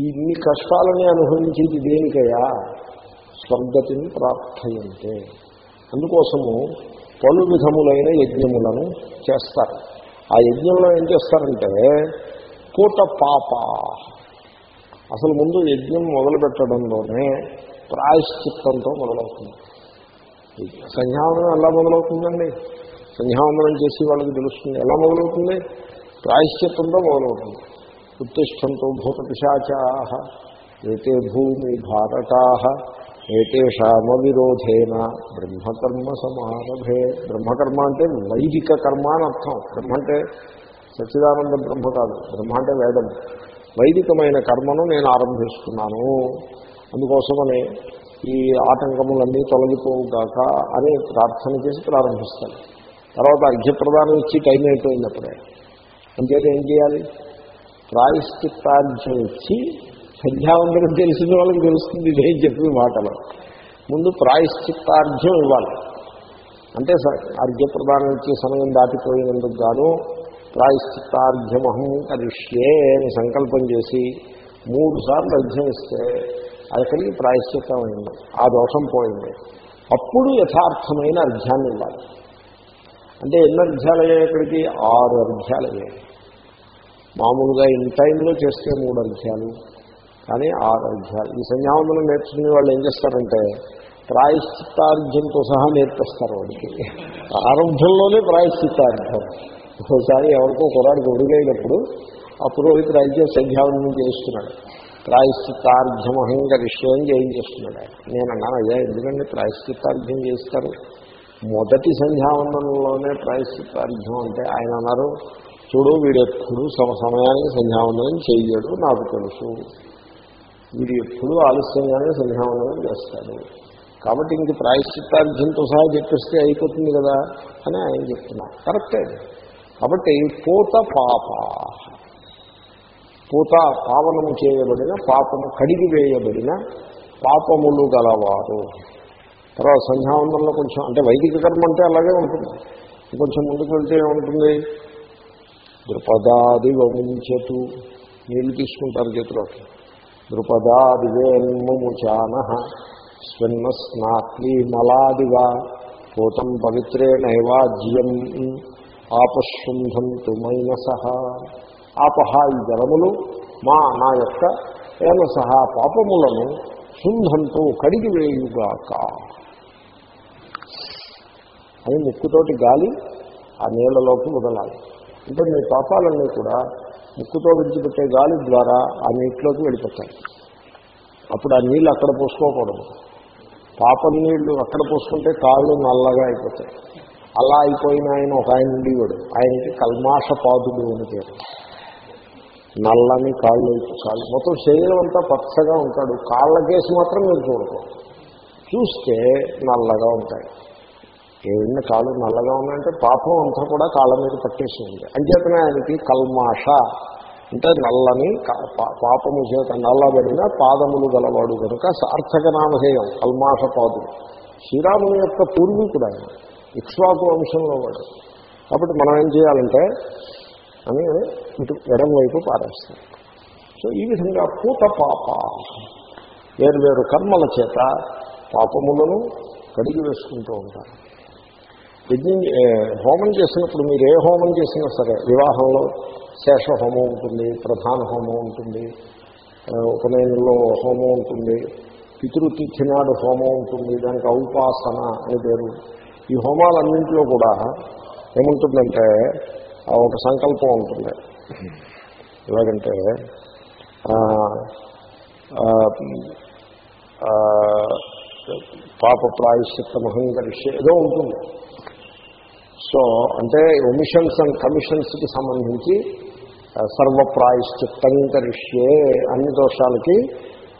ఇన్ని కష్టాలని అనుభవించేది దేనికయ్యా? స్వర్గతిని ప్రార్థయంతే అందుకోసము పలు విధములైన యజ్ఞములను చేస్తారు. ఆ యజ్ఞంలో ఏం చేస్తారంటే కూట పాప. అసలు ముందు యజ్ఞం మొదలు పెట్టడంలోనే ప్రాయశ్చిత్తంతో మొదలవుతుంది. సంధ్యావందనం ఎలా మొదలవుతుందండి? సంధ్యావందనం చేసి వాళ్ళకి తెలుస్తుంది. ఎలా మొదలవుతుంది? ప్రాయశ్చిత్తంతో మొదలవుతుంది. ఉత్తిష్టంతో భూత ఏతే భూమి భారతా ఏతేషామ విరోధేన బ్రహ్మకర్మ సమారభే. బ్రహ్మకర్మ అంటే వైదిక కర్మ అని అర్థం. బ్రహ్మ అంటే సచ్చిదానంద బ్రహ్మ కాదు. బ్రహ్మ అంటే వేదం. వైదికమైన కర్మను నేను ఆరంభిస్తున్నాను. అందుకోసమని ఈ ఆటంకములన్నీ తొలగిపోవుగాక అని ప్రార్థన చేసి ప్రారంభిస్తాను. తర్వాత అర్ఘ్యప్రదానం ఇచ్చి టైం అయిపోయింది అప్పుడే. అంచేత ఏం చేయాలి? ప్రాయశ్చిత్తార్ఘ్యం ఇచ్చి సంధ్యావందనం తెలిసిన వాళ్ళకి తెలుస్తుంది ఇదేం చెప్పిన మాటలు. ముందు ప్రాయశ్చిత్తార్ఘ్యం ఇవ్వాలి. అంటే స- అర్ఘ్యప్రదానం ఇచ్చే సమయం దాటిపోయినందుకు గాను ప్రాయశ్చిత్తార్ఘ్యమహం కరిష్యే అని సంకల్పం చేసి మూడు సార్లు అర్ఘ్యం ఇస్తే అక్కడికి ప్రాయశ్చిత్తం అయింది. ఆ దోషం పోయింది. అప్పుడు యథార్థమైన అర్ఘ్యాన్ని ఇవ్వాలి. అంటే ఎన్ని అర్ఘ్యాలు అయ్యాయి ఇక్కడికి ఆరు అర్ఘ్యాలు అయ్యాయి మామూలుగా ఇన్ టైంలో చేస్తే మూడు అధ్యాయాలు. కానీ ఆరు అధ్యాయాలు. ఈ సంధ్యావందనం నేర్చుకునే వాళ్ళు ఏం చేస్తారంటే ప్రాయశ్చిత్తార్ఘ్యంతో సహా నేర్పిస్తారు వాడికి. ఆరంభంలోనే ప్రాయశ్చిత్తార్థం ఒకసారి ఎవరికో కురాడికి ఒడిగైనప్పుడు ఆ పురోహితుడు అయితే సంధ్యావందనం చేస్తున్నాడు ప్రాయశ్చిత్తార్ఘ్యమహం గరిష్యం చేయించేస్తున్నాడు. ఆయన నేను అన్నాను అయ్యా ఎందుకంటే ప్రాయశ్చిత్తార్ఘ్యం చేస్తారు మొదటి సంధ్యావందనంలోనే ప్రాయశ్చిత్తార్ఘ్యం అంటే ఆయన అన్నారు చూడు వీడు ఎప్పుడు సమ సమయానికి సంధ్యావందనం చేయడు నాకు తెలుసు. వీడు ఎప్పుడు ఆలస్యంగానే సంధ్యావందనం చేస్తాడు. కాబట్టి ఇంక ప్రాయశ్చిత్తార్థంతో సహా చెప్పేస్తే అయిపోతుంది కదా అని ఆయన చెప్తున్నా. కరెక్టే. కాబట్టి పూత పాప. పూత పావనము చేయబడిన పాపము కడిగి వేయబడిన పాపములు గలవారు. తర్వాత సంధ్యావందనంలో కొంచెం అంటే వైదిక కర్మ అంటే అలాగే ఉంటుంది. కొంచెం ముందుకు వెళ్తే ఏముంటుంది? ద్రుపదాది వముంచతు నీళ్ళు తీసుకుంటారు చేతిలోకి. ద్రుపదాది వేన్ముచాన స్వన్న స్నాక్లీమలాదివా పూతం పవిత్రే నైవాజ్యం ఆపశృంధంతు మైనస. ఆపహ ఈ జలములు మా నా యొక్క ఏనసహ పాపములను శుంధంతో కడిగి వేయుగాక. అని ముక్కుతోటి గాలి ఆ నీళ్ళలోకి వదలాలి. అంటే మీ పాపాలన్నీ కూడా ముక్కుతో విడిచిపెట్టే గాలి ద్వారా ఆ నీటిలోకి వెళ్ళిపోతాయి. అప్పుడు ఆ నీళ్ళు అక్కడ పోసుకోకూడదు. పాపం నీళ్ళు అక్కడ పోసుకుంటే కాళ్ళు నల్లగా అయిపోతాయి. అలా అయిపోయిన ఆయన ఒక ఆయన ఉండేవాడు. ఆయనకి కల్మాష పాదుడు అని పేరు. నల్లని కాళ్ళు కాళ్ళు. మొత్తం శరీరం అంతా పచ్చగా ఉంటాడు. కాళ్ళ కేసు మాత్రం మీరు చూడకూడదు. చూస్తే నల్లగా ఉంటాయి. ఏమైనా కాలు నల్లగా ఉన్నాయంటే పాపం అంతా కూడా కాళ్ళ మీద పట్టేసింది అంచేతనే ఆయనకి కల్మాష అంటే నల్లని పా- పాపము చేత నల్లబడిన పాదములు గలవాడు కనుక సార్థక నామధేయం కల్మాష పాదుడు శ్రీరాముని యొక్క పూర్వీకుడు ఆయన ఇక్ష్వాకు వంశంలో వాడు. కాబట్టి మనం ఏం చేయాలంటే అని ఇటు ఎడం వైపు పారేస్తాం. సో ఈ విధంగా పూత పాప వేరు కర్మల చేత పాపములను కడిగి వేసుకుంటూ ఉంటారు. యజ్ఞం హోమం చేసినప్పుడు మీరు ఏ హోమం చేసినా సరే వివాహంలో శేష హోమం ఉంటుంది ప్రధాన హోమం ఉంటుంది ఉపనయనంలో హోమం ఉంటుంది పితృతిథి నాడు హోమం ఉంటుంది దానికి ఔపాసన అని పేరు. ఈ హోమాలన్నింటిలో కూడా ఏముంటుందంటే ఒక సంకల్పం ఉంటుంది. ఎలాగంటే పాప ప్రాయశ్చిత్తమహం కలిసి ఏదో ఉంటుంది. సో అంటే ఒమిషన్స్ అండ్ కమిషన్స్కి సంబంధించి సర్వప్రాయశ్చిత్తం కరిష్యే అన్ని దోషాలకి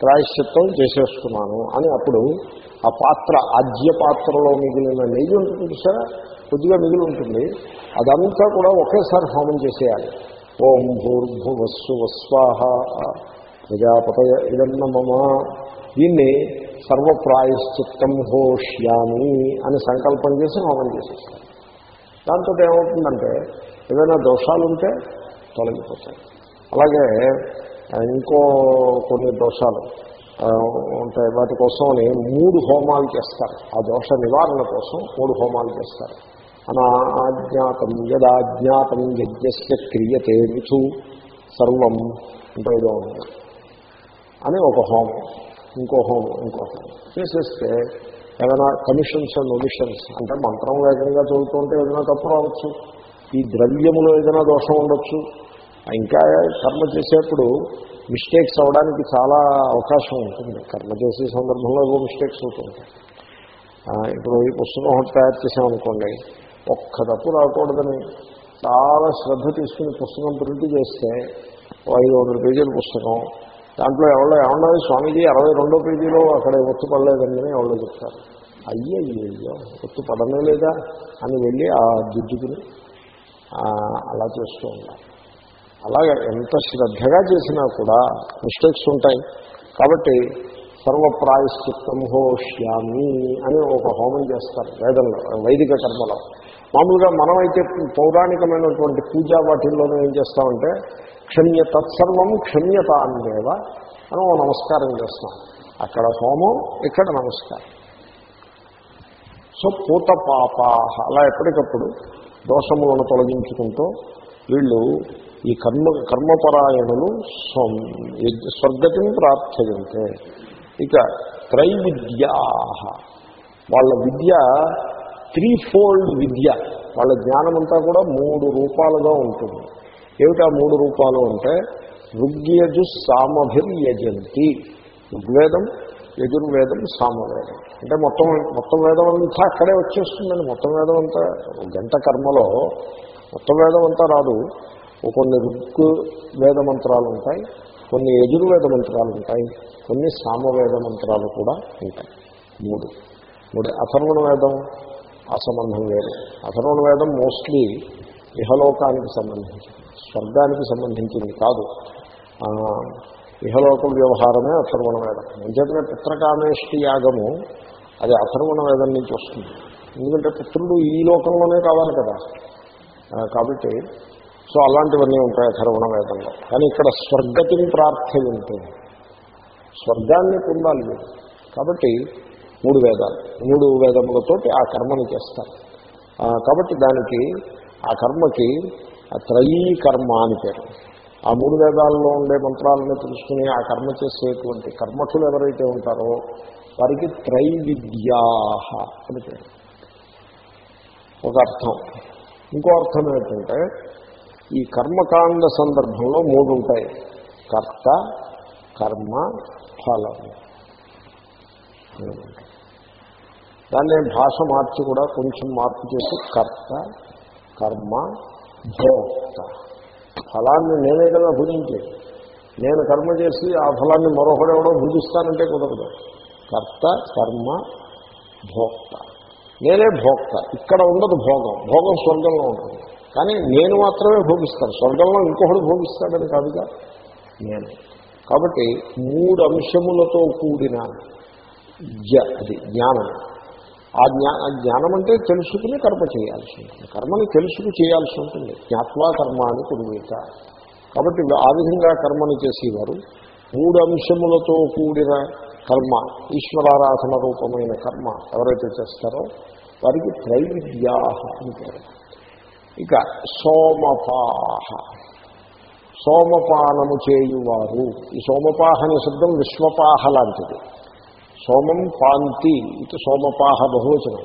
ప్రాయశ్చిత్తం చేసేస్తున్నాను అని అప్పుడు ఆ పాత్ర ఆజ్య పాత్రలో మిగిలిన నెయ్యి ఉంటుంది సార్ కొద్దిగా మిగిలి ఉంటుంది అదంతా కూడా ఒకేసారి హోమం చేసేయాలి. ఓం భూర్భువస్సు వస్వాహ ప్రజాపతయ ఇదన్న మమ దీన్ని సర్వప్రాయశ్చిత్తం హోష్యామి అని సంకల్పం చేసి హోమం చేసేస్తారు దాంతో ఏమవుతుందంటే ఏదైనా దోషాలు ఉంటే తొలగిపోతాయి. అలాగే ఇంకో కొన్ని దోషాలు ఉంటాయి. వాటి కోసమని మూడు హోమాలు చేస్తారు. ఆ దోష నివారణ కోసం మూడు హోమాలు చేస్తారు. అనాజ్ఞాతం యదాజ్ఞాతం యజ్ఞస్య క్రియతే రుచు సర్వం అంటే ఏదో ఉంది. అని ఒక హోమం ఇంకో హోమం ఇంకో హోమం. చేసేస్తే ఏదైనా కమిషన్స్ అండ్ ఒమిషన్స్ అంటే మంత్రం వేగంగా చదువుతుంటే ఏదైనా తప్పు రావచ్చు. ఈ ద్రవ్యములో ఏదైనా దోషం ఉండొచ్చు. ఇంకా కర్మ చేసేప్పుడు మిస్టేక్స్ అవడానికి చాలా అవకాశం ఉంటుంది. కర్మ చేసే సందర్భంలో ఏవో మిస్టేక్స్ అవుతుంటాయి ఇప్పుడు ఈ పుస్తకం ఒకటి తయారు చేసామనుకోండి ఒక్క తప్పు రాకూడదని చాలా శ్రద్ధ తీసుకుని పుస్తకం ప్రింట్ చేస్తే ఐదు వందల పేజీల పుస్తకం దాంట్లో ఎవరో ఏమన్నా స్వామీజీ అరవై రెండో పేజీలో అక్కడ ఒత్తు పడలేదండి ఎవరో చెప్తారు. అయ్యో అయ్యో ఒత్తు పడమే లేదా? అని వెళ్ళి ఆ దిద్దుకుని అలా చేస్తూ ఉండాలి అలాగే ఎంత శ్రద్ధగా చేసినా కూడా మిస్టేక్స్ ఉంటాయి. కాబట్టి సర్వప్రాయశ్చిత్తం హోష్యామి అని ఒక హోమం చేస్తారు వేదంలో వైదిక కర్మలో. మామూలుగా మనమైతే పౌరాణికమైనటువంటి పూజా వాటిల్లోనే ఏం చేస్తామంటే క్షమ్య తత్సర్వం క్షమ్యత అనేవ అని ఓ నమస్కారం చేస్తాం. అక్కడ హోమం ఇక్కడ నమస్కారం. సో పూత పాప అలా ఎప్పటికప్పుడు దోషములను తొలగించుకుంటూ వీళ్ళు ఈ కర్మ కర్మపరాయణులు స్వర్గతిని ప్రార్థయంతే. ఇక త్రైవిద్యా వాళ్ళ విద్య త్రీ ఫోల్డ్ విద్య. వాళ్ళ జ్ఞానమంతా కూడా మూడు రూపాలుగా ఉంటుంది. ఏమిటా మూడు రూపాలు అంటే ఋగ్యజు సామభిర్యజంతి. ఋగ్వేదం యజుర్వేదం సామవేదం. అంటే మొత్తం మొత్తం వేదం అంతా అక్కడే వచ్చేస్తుందండి. మొత్తం వేదం అంతా గంట కర్మలో మొత్తం వేదం అంతా రాదు. కొన్ని ఋగ్ వేద మంత్రాలు ఉంటాయి. కొన్ని యజుర్వేద మంత్రాలు ఉంటాయి కొన్ని సామవేద మంత్రాలు కూడా ఉంటాయి. మూడు. మూడు. అథర్వణ వేదం ఆ సంబంధం వేరు అథర్వణ వేదం మోస్ట్లీ ఇహలోకానికి సంబంధించింది. స్వర్గానికి సంబంధించింది కాదు. ఇహలోక వ్యవహారమే అథర్వణ వేదం. అంచేతనే పుత్రకామేష్టి యాగము అది అథర్వణ వేదం నుంచి వస్తుంది. ఎందుకంటే పుత్రుడు ఈ లోకంలోనే కావాలి కదా. కాబట్టి సో అలాంటివన్నీ ఉంటాయి అథర్వణ వేదంలో. కానీ ఇక్కడ స్వర్గతిని ప్రార్థయంతే. స్వర్గాన్ని పొందాలి మీరు. కాబట్టి మూడు వేదాలు. మూడు వేదములతోటి ఆ కర్మను చేస్తారు. కాబట్టి దానికి ఆ కర్మకి ఆ త్రయీ కర్మ అని పేరు. ఆ మూడు వేదాల్లో ఉండే మంత్రాలను తెలుసుకుని ఆ కర్మ చేసేటువంటి కర్మఠులు ఎవరైతే ఉంటారో వారికి త్రైవిద్యా అని పేరు. ఒక అర్థం. ఇంకో అర్థం ఏంటంటే ఈ కర్మకాండ సందర్భంలో మూడు ఉంటాయి కర్త కర్మ ఫలం. దాన్ని భాష మార్చి కూడా కొంచెం మార్పు చేసి కర్త కర్మ భోక్త. ఫలాన్ని నేనే కదా భుజించేది నేను కర్మ చేసి ఆ ఫలాన్ని మరొకడెవడో భుజిస్తానంటే కుదరదు. కర్త కర్మ భోక్త. నేనే భోక్త. ఇక్కడ ఉండదు భోగం. భోగం స్వర్గంలో ఉంటుంది. కానీ నేను మాత్రమే భోగిస్తాను. స్వర్గంలో ఇంకొకడు భోగిస్తాడని కాదుగా? నేను. కాబట్టి మూడు అంశములతో కూడిన అది జ్ఞానం. ఆ జ్ఞా జ్ఞానం అంటే తెలుసుకుని కర్మ చేయాల్సి ఉంటుంది. కర్మని తెలుసుకు చేయాల్సి ఉంటుంది. జ్ఞాత్వా కర్మ అని కురువేత. కాబట్టి ఆ విధంగా కర్మని చేసేవారు. మూడు అంశములతో కూడిన కర్మ ఈశ్వరారాధన రూపమైన కర్మ ఎవరైతే చేస్తారో వారికి త్రైవిద్యా అని పేరు. ఇక సోమపాహ. సోమపానము చేయువారు. ఈ సోమపాహ అనే శబ్దం విశ్వపాహ లాంటిది. సోమం పాంతి ఇది సోమపాహ బహువచనం.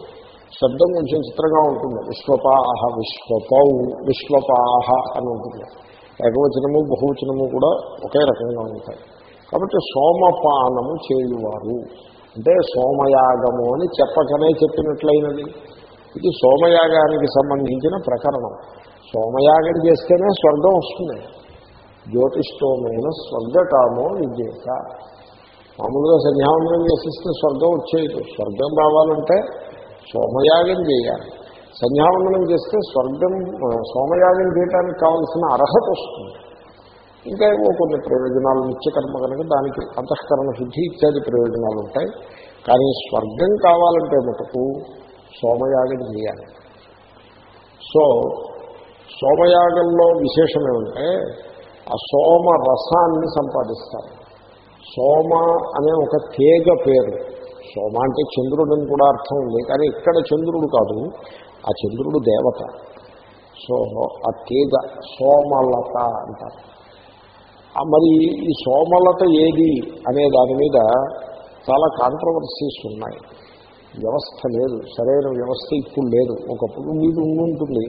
శబ్దం కొంచెం చిత్రంగా ఉంటుంది. విశ్వపాహ విశ్వపౌ విశ్వపాహ అని ఉంటుంది. ఏకవచనము బహువచనము కూడా ఒకే రకంగా ఉంటాయి. కాబట్టి సోమపానము చేయువారు. అంటే సోమయాగము అని చెప్పకనే చెప్పినట్లయినది. ఇది సోమయాగానికి సంబంధించిన ప్రకరణం. సోమయాగం చేస్తేనే స్వర్గం వస్తుంది. జ్యోతిష్టోమైన స్వర్గకామో విజేత మామూలుగా సంధ్యావందనం చేసిస్తే స్వర్గం వచ్చేది స్వర్గం రావాలంటే సోమయాగం చేయాలి. సంధ్యావందనం చేస్తే స్వర్గం సోమయాగం చేయడానికి కావాల్సిన అర్హత వస్తుంది. ఇంకా ఏవో కొన్ని ప్రయోజనాలు నిత్యకర్మ కనుక దానికి అంతఃకరణ శుద్ధి ఇత్యాది ప్రయోజనాలు ఉంటాయి. కానీ స్వర్గం కావాలంటే మటుకు సోమయాగం చేయాలి. సో సోమయాగంలో విశేషం ఏమంటే ఆ సోమ రసాన్ని సంపాదిస్తారు. సోమ అనే ఒక తీగ పేరు. సోమ అంటే చంద్రుడు అని కూడా అర్థం ఉంది కానీ ఇక్కడ చంద్రుడు కాదు ఆ చంద్రుడు దేవత. సో ఆ తీగ సోమలత అంటారు. మరి ఈ సోమలత ఏది అనే దాని మీద చాలా కాంట్రవర్సీస్ ఉన్నాయి. వ్యవస్థ లేదు సరైన వ్యవస్థ ఇప్పుడు లేదు. ఒకప్పుడు మీరు ఉంటుంది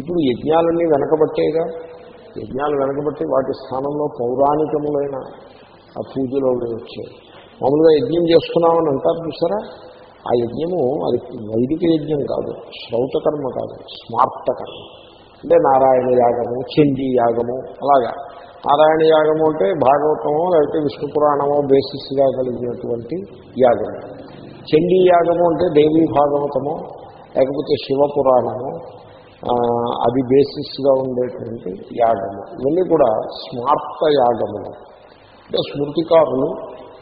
ఇప్పుడు యజ్ఞాలన్నీ వెనకబట్టేగా యజ్ఞాలు వెనకబట్టి వాటి స్థానంలో పౌరాణికములైన ఆ పూజలో వచ్చాయి. మామూలుగా యజ్ఞం చేసుకున్నామని అంటారు చూసారా? ఆ యజ్ఞము అది వైదిక యజ్ఞం కాదు శ్రౌతకర్మ కాదు స్మార్త కర్మ. అంటే నారాయణ యాగము చండీ యాగము అలాగా. నారాయణ యాగము అంటే భాగవతమో లేకపోతే విష్ణు పురాణమో బేసిస్గా కలిగినటువంటి యాగము. చండీ యాగము అంటే దేవీ భాగవతము లేకపోతే శివపురాణము అది బేసిస్గా ఉండేటువంటి యాగము. ఇవన్నీ కూడా స్మార్త యాగములు. అంటే స్మృతికారులు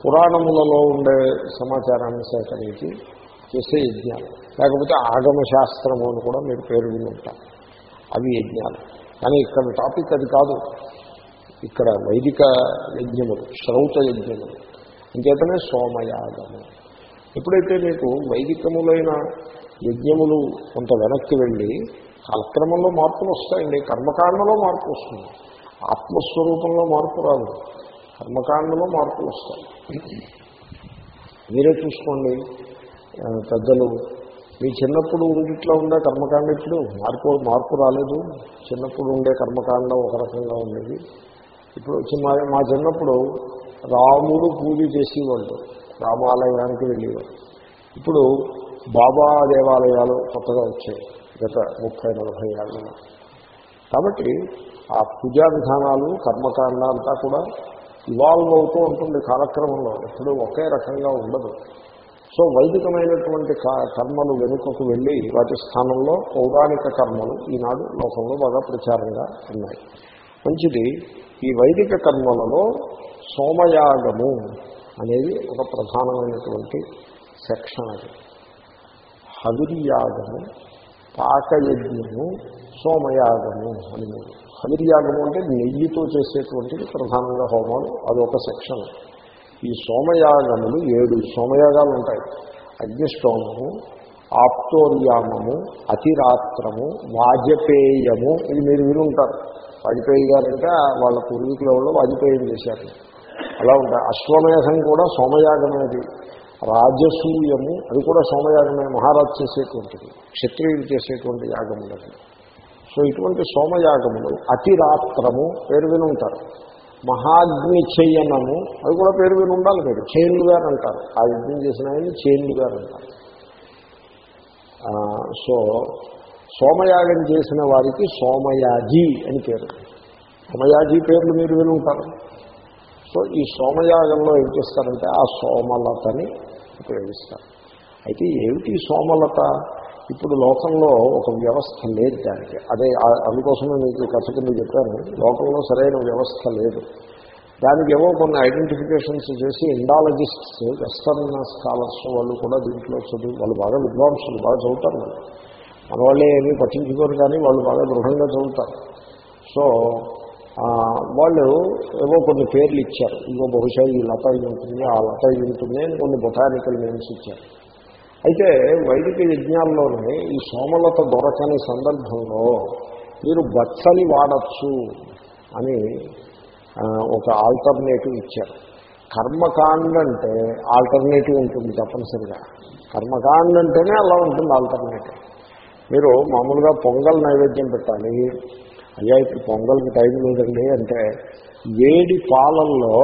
పురాణములలో ఉండే సమాచారాన్ని సేకరించి చేసే యజ్ఞాలు. లేకపోతే ఆగమ శాస్త్రము అని కూడా మీరు పేరు వినుంటారు అవి యజ్ఞాలు. కానీ ఇక్కడ టాపిక్ అది కాదు. ఇక్కడ వైదిక యజ్ఞములు శ్రౌత యజ్ఞములు. ఇంకేతనే సోమయాగము. ఎప్పుడైతే మీకు వైదికములైన యజ్ఞములు కొంత వెనక్కి వెళ్ళి కాలక్రమంలో మార్పులు వస్తాయండి కర్మకాండలో మార్పు వస్తుంది. ఆత్మస్వరూపంలో మార్పు రాదు కర్మకాండలో మార్పులు వస్తాయి. మీరే చూసుకోండి పెద్దలు మీ చిన్నప్పుడు ఉండిట్లో ఉండే కర్మకాండ ఇప్పుడు మార్పు మార్పు రాలేదు. చిన్నప్పుడు ఉండే కర్మకాండం ఒక రకంగా ఉండేది. ఇప్పుడు మా మా చిన్నప్పుడు రాముడు పూజ చేసేవాళ్ళు. రామాలయానికి వెళ్ళేవారు. ఇప్పుడు బాబా దేవాలయాలు కొత్తగా వచ్చాయి గత ముప్పై నలభై ఏళ్ళలో కాబట్టి ఆ పూజా విధానాలు కర్మకాండ అంతా కూడా ఇవాల్వ్ అవుతూ ఉంటుంది కాలక్రమంలో. ఎప్పుడూ ఒకే రకంగా ఉండదు. సో వైదికమైనటువంటి కర్మలు వెనుకకు వెళ్ళి వాటి స్థానంలో పౌరాణిక కర్మలు ఈనాడు లోకంలో బాగా ప్రచారంగా ఉన్నాయి. మంచిది ఈ వైదిక కర్మలలో సోమయాగము అనేది ఒక ప్రధానమైనటువంటి సెక్షన్ అది. హవిర్యాగము పాకయజ్ఞము సోమయాగము అని మూడు. హవిర్యాగము అంటే నెయ్యితో చేసేటువంటిది ప్రధానంగా హోమాలు అదొక సెక్షన్. ఈ సోమయాగములు ఏడు సోమయాగాలు ఉంటాయి అగ్నిష్టోమము ఆప్తోర్యామము అతిరాత్రము వాజపేయము ఇది మీరు విని ఉంటారు వాజపేయి గారంటే వాళ్ళ పూర్వీకుల వాళ్ళు వాజపేయం చేశారు. అలా ఉంటాయి. అశ్వమేధం కూడా సోమయాగమేది. రాజసూయము అది కూడా సోమయాగమే మహారాజు చేసేటువంటిది క్షత్రియులు చేసేటువంటి యాగములది సో ఇటువంటి సోమయాగములు అతిరాత్రము పేరు విని ఉంటారు. మహాగ్ని చేయనము అది కూడా పేరు విని ఉండాలి మీరు. చేనులు గారు అంటారు. ఆ యజ్ఞం చేసిన ఆయన చేనులు గారు అంటారు. సో సోమయాగం చేసిన వారికి సోమయాజీ అని పేరు. సోమయాజీ పేర్లు మీరు విని ఉంటారు. సో ఈ సోమయాగంలో ఏం చేస్తారంటే ఆ సోమలతని ఉపయోగిస్తారు. అయితే ఏమిటి సోమలత? ఇప్పుడు లోకంలో ఒక వ్యవస్థ లేదు దానికి. అదే అందుకోసమే మీకు కథ కింద చెప్పాను లోకంలో సరైన వ్యవస్థ లేదు. దానికి ఏవో కొన్ని ఐడెంటిఫికేషన్స్ చేసి ఇండాలజిస్ట్స్ వెస్టర్న్ స్కాలర్స్ వాళ్ళు కూడా దీంట్లో చదువు వాళ్ళు బాగా విద్వాంసులు బాగా చదువుతారు వాళ్ళు. మన వాళ్ళే ఏమీ పట్టించుకోరు కానీ వాళ్ళు బాగా దృఢంగా చదువుతారు. సో వాళ్ళు ఏవో కొన్ని పేర్లు ఇచ్చారు. ఇగో బహుశా ఈ లత ఉంటుంది ఆ లత ఉంటుంది అని కొన్ని బొటానికల్ నేమ్స్ ఇచ్చారు. అయితే వైదిక యజ్ఞాల్లోనే ఈ సోమలత దొరకని సందర్భంలో మీరు బచ్చలి వాడచ్చు అని ఒక ఆల్టర్నేటివ్ ఇచ్చారు. కర్మకాండ అంటే ఆల్టర్నేటివ్ ఉంటుంది తప్పనిసరిగా. కర్మకాండ అంటేనే అలా ఉంటుంది ఆల్టర్నేటివ్. మీరు మామూలుగా పొంగల్ నైవేద్యం పెట్టాలి అయ్యా ఇప్పుడు పొంగల్కి టైం లేదండి అంటే వేడి పాలల్లో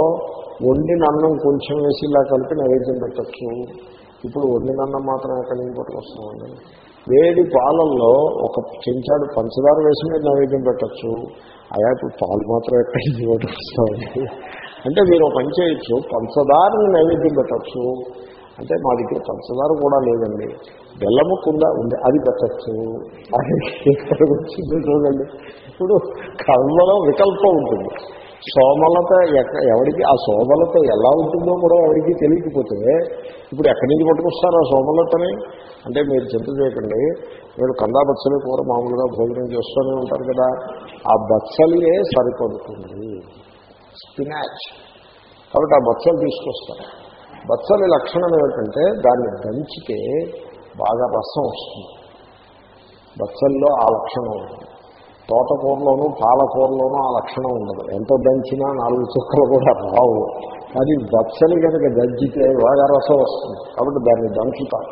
వండిన అన్నం కొంచెం వేసి ఇలా కలిపి నైవేద్యం పెట్టచ్చు. ఇప్పుడు వండిన అన్నం మాత్రం ఎక్కడి నుంచి పట్టుకొస్తామండి? వేడి పాలల్లో ఒక చెంచాడు పంచదార వేసి మీరు నైవేద్యం పెట్టచ్చు. అయ్యా ఇప్పుడు పాలు మాత్రం ఎక్కడి నుంచి పట్టుకొస్తామండి? అంటే మీరు ఒక పని చేయొచ్చు పంచదారని నైవేద్యం పెట్టచ్చు. అంటే మా దగ్గర పంచదార కూడా లేదండి. బెల్లము కుంద ఉంది. అది పెట్టచ్చు. అది వచ్చింది చూడండి. ఇప్పుడు కర్మలో వికల్పం ఉంటుంది. సోమలత ఎక్క ఎవరికి ఆ సోమలత ఎలా ఉంటుందో కూడా ఎవరికి తెలియకపోతే ఇప్పుడు ఎక్కడి నుంచి పట్టుకొస్తారు ఆ సోమలతని? అంటే మీరు చింత చేయకండి. మీరు కందా బచ్చలి కూర మామూలుగా భోజనం చేస్తూనే ఉంటారు కదా. ఆ బచ్చలియే సరిపడుతుంది. స్పినాచ్. కాబట్టి ఆ బచ్చలు తీసుకొస్తారు. బచ్చలి లక్షణం ఏమిటంటే దాన్ని దంచితే బాగా రసం వస్తుంది. బచ్చల్లో ఆ లక్షణం ఉంటుంది తోటకూరలోనూ పాలకూరలోనూ ఆ లక్షణం ఉండదు. ఎంత దంచినా నాలుగు చుక్కలు కూడా రావు. కానీ బచ్చని కనుక దంచితే బాగా రసం వస్తుంది. కాబట్టి దాన్ని దంచుతారు.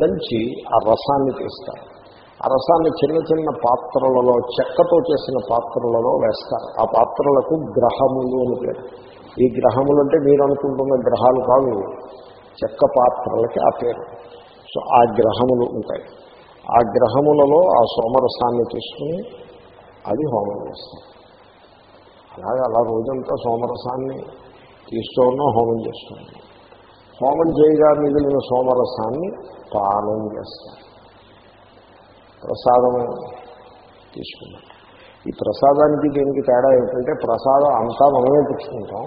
దంచి ఆ రసాన్ని తీస్తారు. ఆ రసాన్ని చిన్న చిన్న పాత్రలలో చెక్కతో చేసిన పాత్రలలో వేస్తారు. ఆ పాత్రలకు గ్రహములు అని పేరు. ఈ గ్రహములు అంటే మీరు అనుకుంటున్న గ్రహాలు కాదు చెక్క పాత్రలకి ఆ పేరు. సో ఆ గ్రహములు ఉంటాయి. ఆ గ్రహములలో ఆ సోమరసాన్ని తీసుకుని అది హోమం చేస్తాం అలాగే అలా రోజంతా సోమరసాన్ని తీస్తూ ఉన్నాం హోమం చేస్తున్నాం హోమం చేయగా మిగిలిన సోమరసాన్ని పానం చేస్తాం ప్రసాదం తీసుకున్నాం ఈ ప్రసాదానికి దీనికి తేడా ఏమిటంటే ప్రసాదం అంతా మనమే పుచ్చుకుంటాం.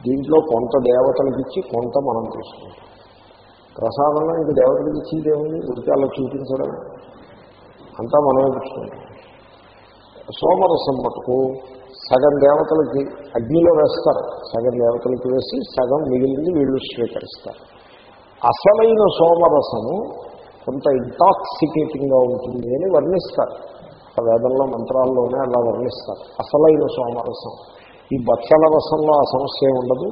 దీంట్లో కొంత దేవతలకిచ్చి కొంత మనం తీసుకుంటాం. ప్రసాదంలో ఇంక దేవతలకు ఇచ్చింది ఏముంది ఉడికి చూపించడం. అంతా మనమే పుచ్చుకుంటాం సోమరసం మటుకు సగం దేవతలకి అగ్నిలో వేస్తారు. సగం దేవతలకి వేసి సగం మిగిలింది వీళ్ళు స్వీకరిస్తారు. అసలైన సోమరసము కొంత ఇంటాక్సికేటింగ్గా ఉంటుంది అని వర్ణిస్తారు. ఆ వేదంలో మంత్రాల్లోనే అలా వర్ణిస్తారు. అసలైన సోమరసం. ఈ బచ్చల రసంలో ఆ సమస్య ఉండదు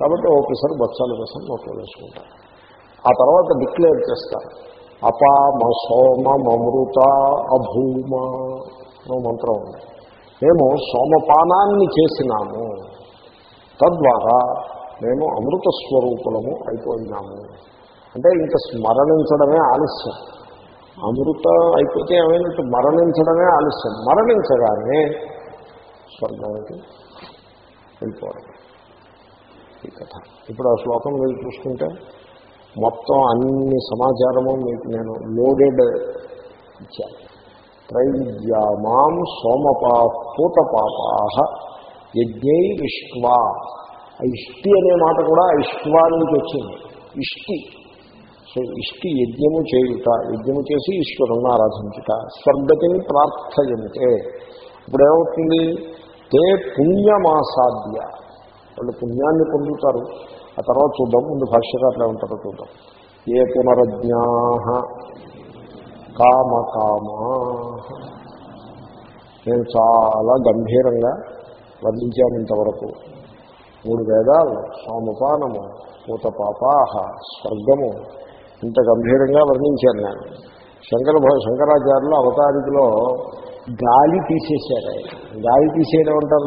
కాబట్టి ఓపెసరి బచ్చాల రసం నోట్లో వేసుకుంటారు. ఆ తర్వాత డిక్లేర్ చేస్తారు అపామ సోమ మమృత అభూమ అనే మంత్రం ఉంది. మేము సోమపానాన్ని చేసినాము. తద్వారా మేము అమృత స్వరూపులము అయిపోయినాము. అంటే ఇంకా స్మరణించడమే ఆలస్యం. అమృత అయిపోతే ఏమైనట్టు? మరణించడమే ఆలస్యం. మరణించగానే స్వర్గానికి వెళ్ళిపోవడం ఈ కథ. ఇప్పుడు ఆ శ్లోకం మీరు చూసుకుంటే మొత్తం అన్ని సమాచారము మీకు నేను లోడెడ్ ఇచ్చాను త్రైవిద్యామాం సోమపా పూతపాపా యజ్ఞై ఇష్వా. ఇష్టి అనే మాట కూడా ఇష్వా నుంచి వచ్చింది. ఇష్టి. సో ఇష్టి యజ్ఞము చేయుట యజ్ఞము చేసి ఈశ్వరుని ఆరాధించుట స్వర్గతిని ప్రార్థయంతే. ఇప్పుడేమవుతుంది? తే పుణ్యమాసాద్య. వాళ్ళు పుణ్యాన్ని పొందుతారు. ఆ తర్వాత చూద్దాం ముందు భాష్యకారులు ఏమంటారో చూద్దాం. ఏ పునరజ్ఞా కామకామా. నేను చాలా గంభీరంగా వర్ణించాను ఇంతవరకు. మూడు వేదాలు సోమపానము పూతపాపాహ స్వర్గము ఇంత గంభీరంగా వర్ణించాను నేను. శంకర శంకరాచార్యులు అవతారికలో గాలి తీసేశారు ఆయన. గాలి తీసేయడం అంటారు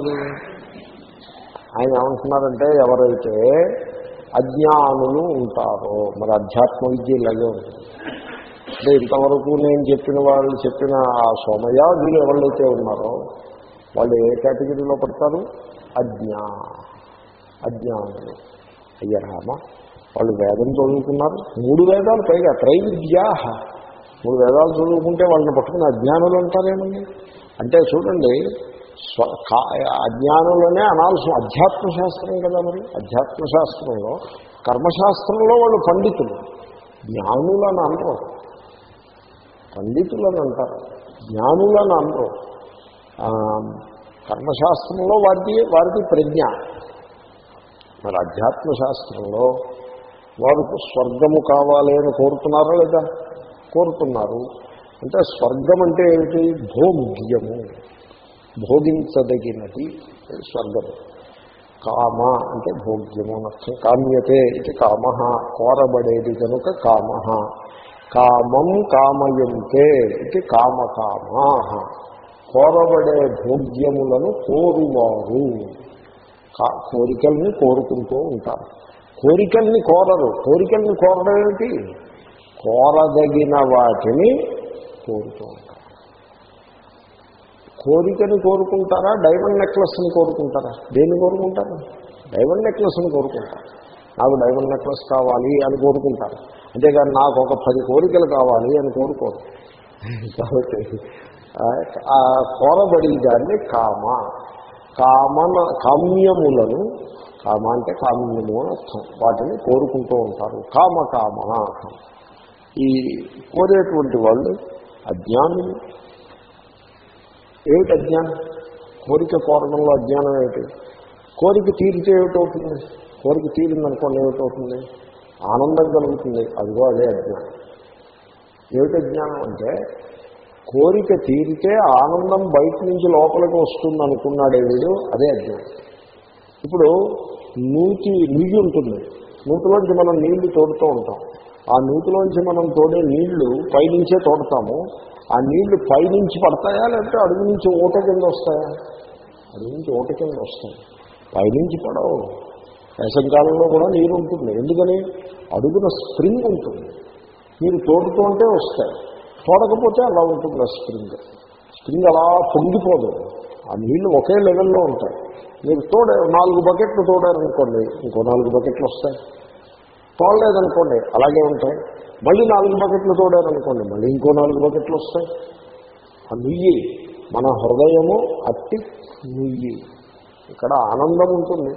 ఆయన ఏమంటున్నారంటే ఎవరైతే అజ్ఞానులు ఉంటారో మరి అధ్యాత్మ విద్య ఇలాగే ఉంటుంది. అంటే ఇంతవరకు నేను చెప్పిన వాళ్ళు చెప్పిన ఆ సోమయాదులు ఎవరైతే ఉన్నారో వాళ్ళు ఏ కేటగిరీలో పడతారు? అజ్ఞా అజ్ఞానులు. అయ్యా రామ వాళ్ళు వేదం చదువుకున్నారు. మూడు వేదాలు పైగా త్రైవిద్యా మూడు వేదాలు చదువుకుంటే వాళ్ళని పట్టుకుని అజ్ఞానులు అంటారేమండి అంటే చూడండి స్వ కా- అజ్ఞానులనే అనాల్సిన అధ్యాత్మశాస్త్రం కదా మరి? అధ్యాత్మ శాస్త్రంలో కర్మశాస్త్రంలో వాళ్ళు పండితులు. జ్ఞానులను అనరు. పండితులని అంటారు. జ్ఞానులను అనరు. కర్మశాస్త్రంలో వారికి వారికి ప్రజ్ఞ. మరి అధ్యాత్మ శాస్త్రంలో వారు స్వర్గము కావాలి అని కోరుతున్నారా లేదా? కోరుతున్నారు. అంటే స్వర్గం అంటే ఏమిటి? భోగ్యము. భోగించదగినది స్వర్గము కామ అంటే భోగ్యము అర్థం. కామ్యతే ఇది కామ కోరబడేది కనుక కామ. కామం కామయంతే ఇది కామకామా. కోరబడే భోగ్యములను కోరువారు. కా- కోరికల్ని కోరుకుంటూ ఉంటారు. కోరికల్ని కోరరు. కోరికల్ని కోరడం ఏమిటి? కోరదగిన వాటిని కోరుతూ ఉంటారు. కోరికని కోరుకుంటారా డైమండ్ నెక్లెస్ని కోరుకుంటారా? దేన్ని కోరుకుంటారు? డైమండ్ నెక్లెస్ని కోరుకుంటారు. నాకు డైమండ్ నెక్లెస్ కావాలి అని కోరుకుంటారు. అంతేగాని నాకు ఒక పది కోరికలు కావాలి అని కోరుకోరు. కాబట్టి ఆ- కోరబడి దాన్ని కామ. కామన కామ్యములను కామ అంటే కామ్యము అని అర్థం. వాటిని కోరుకుంటూ ఉంటారు. కామ కామ ఈ కోరేటువంటి వాళ్ళు అజ్ఞానులు. ఏమిటి అజ్ఞానం? కోరిక కోరడంలో అజ్ఞానం ఏమిటి? కోరిక తీరితే ఏమిటవుతుంది? కోరిక తీరిందనుకోండి ఏమిటవుతుంది? ఆనందం కలుగుతుంది. అదిగో అదే అజ్ఞానం. ఏమిటి అజ్ఞానం అంటే కోరిక తీరితే ఆనందం బయట నుంచి లోపలికి వస్తుంది అనుకున్నాడే వీడు అదే అజ్ఞానం. ఇప్పుడు నూతి నుయ్యి ఉంటుంది. నూతిలోంచి మనం నీళ్ళు తోడుతూ ఉంటాం. ఆ నూతిలోంచి మనం తోడే నీళ్ళు పైనుంచే తోడతాము. ఆ నీళ్ళు పైనుంచి పడతాయా లేకపోతే అడుగు నుంచి ఊట కింద వస్తాయా? అడుగు నుంచి ఊట కింద వస్తాయి. పైనుంచి పడవు. వేసవికాలంలో కూడా నీరు ఉంటుంది. ఎందుకని? అడుగున స్ప్రింగ్ ఉంటుంది. మీరు తోడుతుంటే వస్తాయి. తోడకపోతే అలా ఉంటుంది ఆ స్ప్రింగ్. స్ప్రింగ్ అలా పొంగిపోదు. ఆ నీళ్ళు ఒకే లెవెల్లో ఉంటాయి. మీరు తోడే నాలుగు బకెట్లు తోడారనుకోండి ఇంకో నాలుగు బకెట్లు వస్తాయి. తోడలేదనుకోండి అలాగే ఉంటాయి. మళ్ళీ నాలుగు బకెట్లు తోడారనుకోండి మళ్ళీ ఇంకో నాలుగు బకెట్లు వస్తాయి. ఆ నుయ్యి మన హృదయము అట్టి నుయ్యి. ఇక్కడ ఆనందం ఉంటుంది.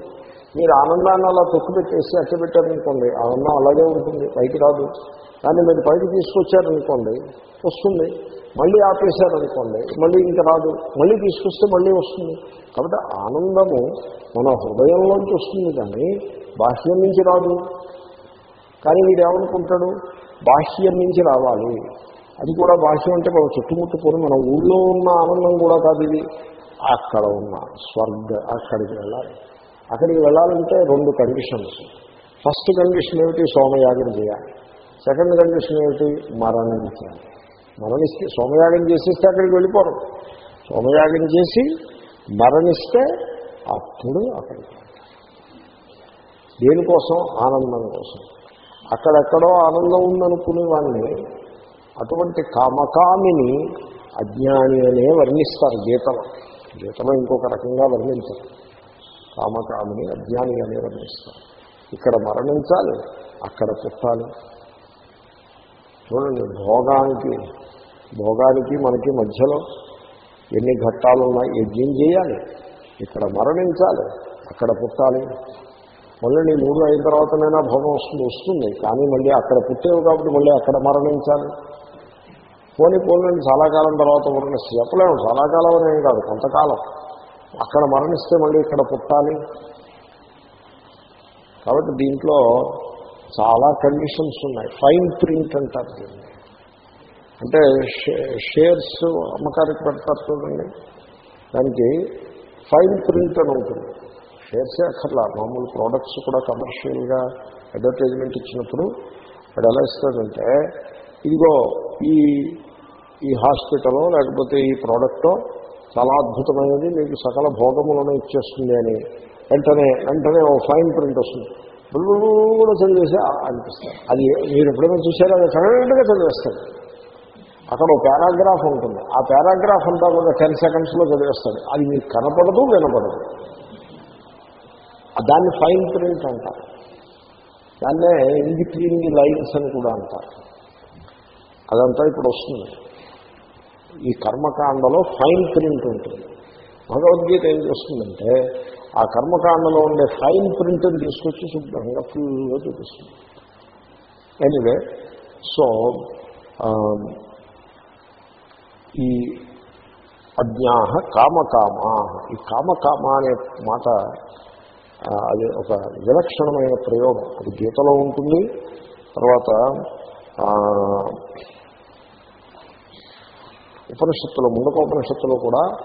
మీరు ఆనందాన్ని అలా తొక్కు పెట్టేసి అట్టి పెట్టారనుకోండి ఆనందం అలాగే ఉంటుంది పైకి రాదు. దాన్ని మీరు పైకి తీసుకొచ్చారనుకోండి వస్తుంది. మళ్ళీ ఆపేశారనుకోండి మళ్ళీ ఇంకా రాదు. మళ్ళీ తీసుకొస్తే మళ్ళీ వస్తుంది. కాబట్టి ఆనందము మన హృదయంలోంచి వస్తుంది కానీ బాహ్యం నుంచి రాదు. కానీ వీడు ఏమనుకుంటాడు బాహ్యం నుంచి రావాలి. అది కూడా బాహ్యం అంటే మనం చుట్టుముట్టుకొని మన ఊళ్ళో ఉన్న ఆనందం కూడా కాదు ఇది. అక్కడ ఉన్న స్వర్గ అక్కడికి వెళ్ళాలి. అక్కడికి వెళ్ళాలంటే రెండు కండిషన్స్. ఫస్ట్ కండిషన్ ఏమిటి? సోమయాగం చేయాలి. సెకండ్ కండిషన్ ఏమిటి? మరణించాలి. మరణిస్తే సోమయాగం చేసేస్తే అక్కడికి వెళ్ళిపోరు. సోమయాగం చేసి మరణిస్తే అప్పుడు అక్కడికి దేనికోసం? ఆనందం కోసం. అక్కడెక్కడో ఆనందం ఉందనుకునేవాడిని అటువంటి కామకామిని అజ్ఞాని అనే వర్ణిస్తారు గీతలో. గీతలో ఇంకొక రకంగా వర్ణించారు. కామకామిని అజ్ఞాని అనే వర్ణిస్తారు. ఇక్కడ మరణించాలి అక్కడ పుట్టాలి. చూడండి భోగానికి భోగానికి మనకి మధ్యలో ఎన్ని ఘట్టాలు ఉన్నాయి యజ్ఞం చేయాలి? ఇక్కడ మరణించాలి అక్కడ పుట్టాలి. మళ్ళీ నీ మూడు అయిన తర్వాతనైనా భోగం వస్తుంది వస్తుంది. కానీ మళ్ళీ అక్కడ పుట్టేవు కాబట్టి మళ్ళీ అక్కడ మరణించాలి. పోనీ పోలండి చాలా కాలం తర్వాత మరణిస్తే. చెప్పలేము చాలా కాలం అనేం కాదు కొంతకాలం. అక్కడ మరణిస్తే మళ్ళీ ఇక్కడ పుట్టాలి. కాబట్టి దీంట్లో చాలా కండిషన్స్ ఉన్నాయి. ఫైన్ ప్రింట్ అంటారు దీన్ని. అంటే షేర్స్ అమ్మకానికి పెడతారు చూడండి. దానికి ఫైన్ ప్రింట్ అని ఉంటుంది. షేర్సే అక్కర్లా? మామూలు ప్రోడక్ట్స్ కూడా కమర్షియల్గా అడ్వర్టైజ్మెంట్ ఇచ్చినప్పుడు వాడు ఎలా ఇస్తాడంటే ఇదిగో ఈ ఈ హాస్పిటలో లేకపోతే ఈ ప్రోడక్టో చాలా అద్భుతమైనది మీకు సకల భోగములను ఇచ్చేస్తుంది అని. వెంటనే వెంటనే ఓ ఫైన్ ప్రింట్ వస్తుంది. కూడా చదివేసి అనిపిస్తారు అది మీరు ఎప్పుడైనా చూసారో అది కరెంట్గా చదివేస్తారు అక్కడ ఒక పారాగ్రాఫ్ ఉంటుంది ఆ పారాగ్రాఫ్ అంతా కూడా టెన్ సెకండ్స్లో చదివేస్తాడు అది మీకు కనపడదు వినపడదు దాన్ని ఫైన్ ప్రింట్ అంటారు. దాన్నే ఇన్ బిట్వీన్ ది లైన్స్ అని కూడా అంటారు. అదంతా ఇప్పుడు వస్తుంది. ఈ కర్మకాండలో ఫైన్ ప్రింట్ ఉంటుంది. భగవద్గీత ఏం చేస్తుందంటే ఆ కర్మకాండలో ఉండే ఫైన్ ప్రింట్ని తీసుకొచ్చి శుభ్రంగా ఫుల్గా చూపిస్తుంది. ఎనివే సో ఈ అజ్ఞా కామకామా ఈ కామకామ అనే మాట అది ఒక విలక్షణమైన ప్రయోగం. అది గీతలో ఉంటుంది. తర్వాత ఉపనిషత్తులో ముండకోపనిషత్తులో కూడా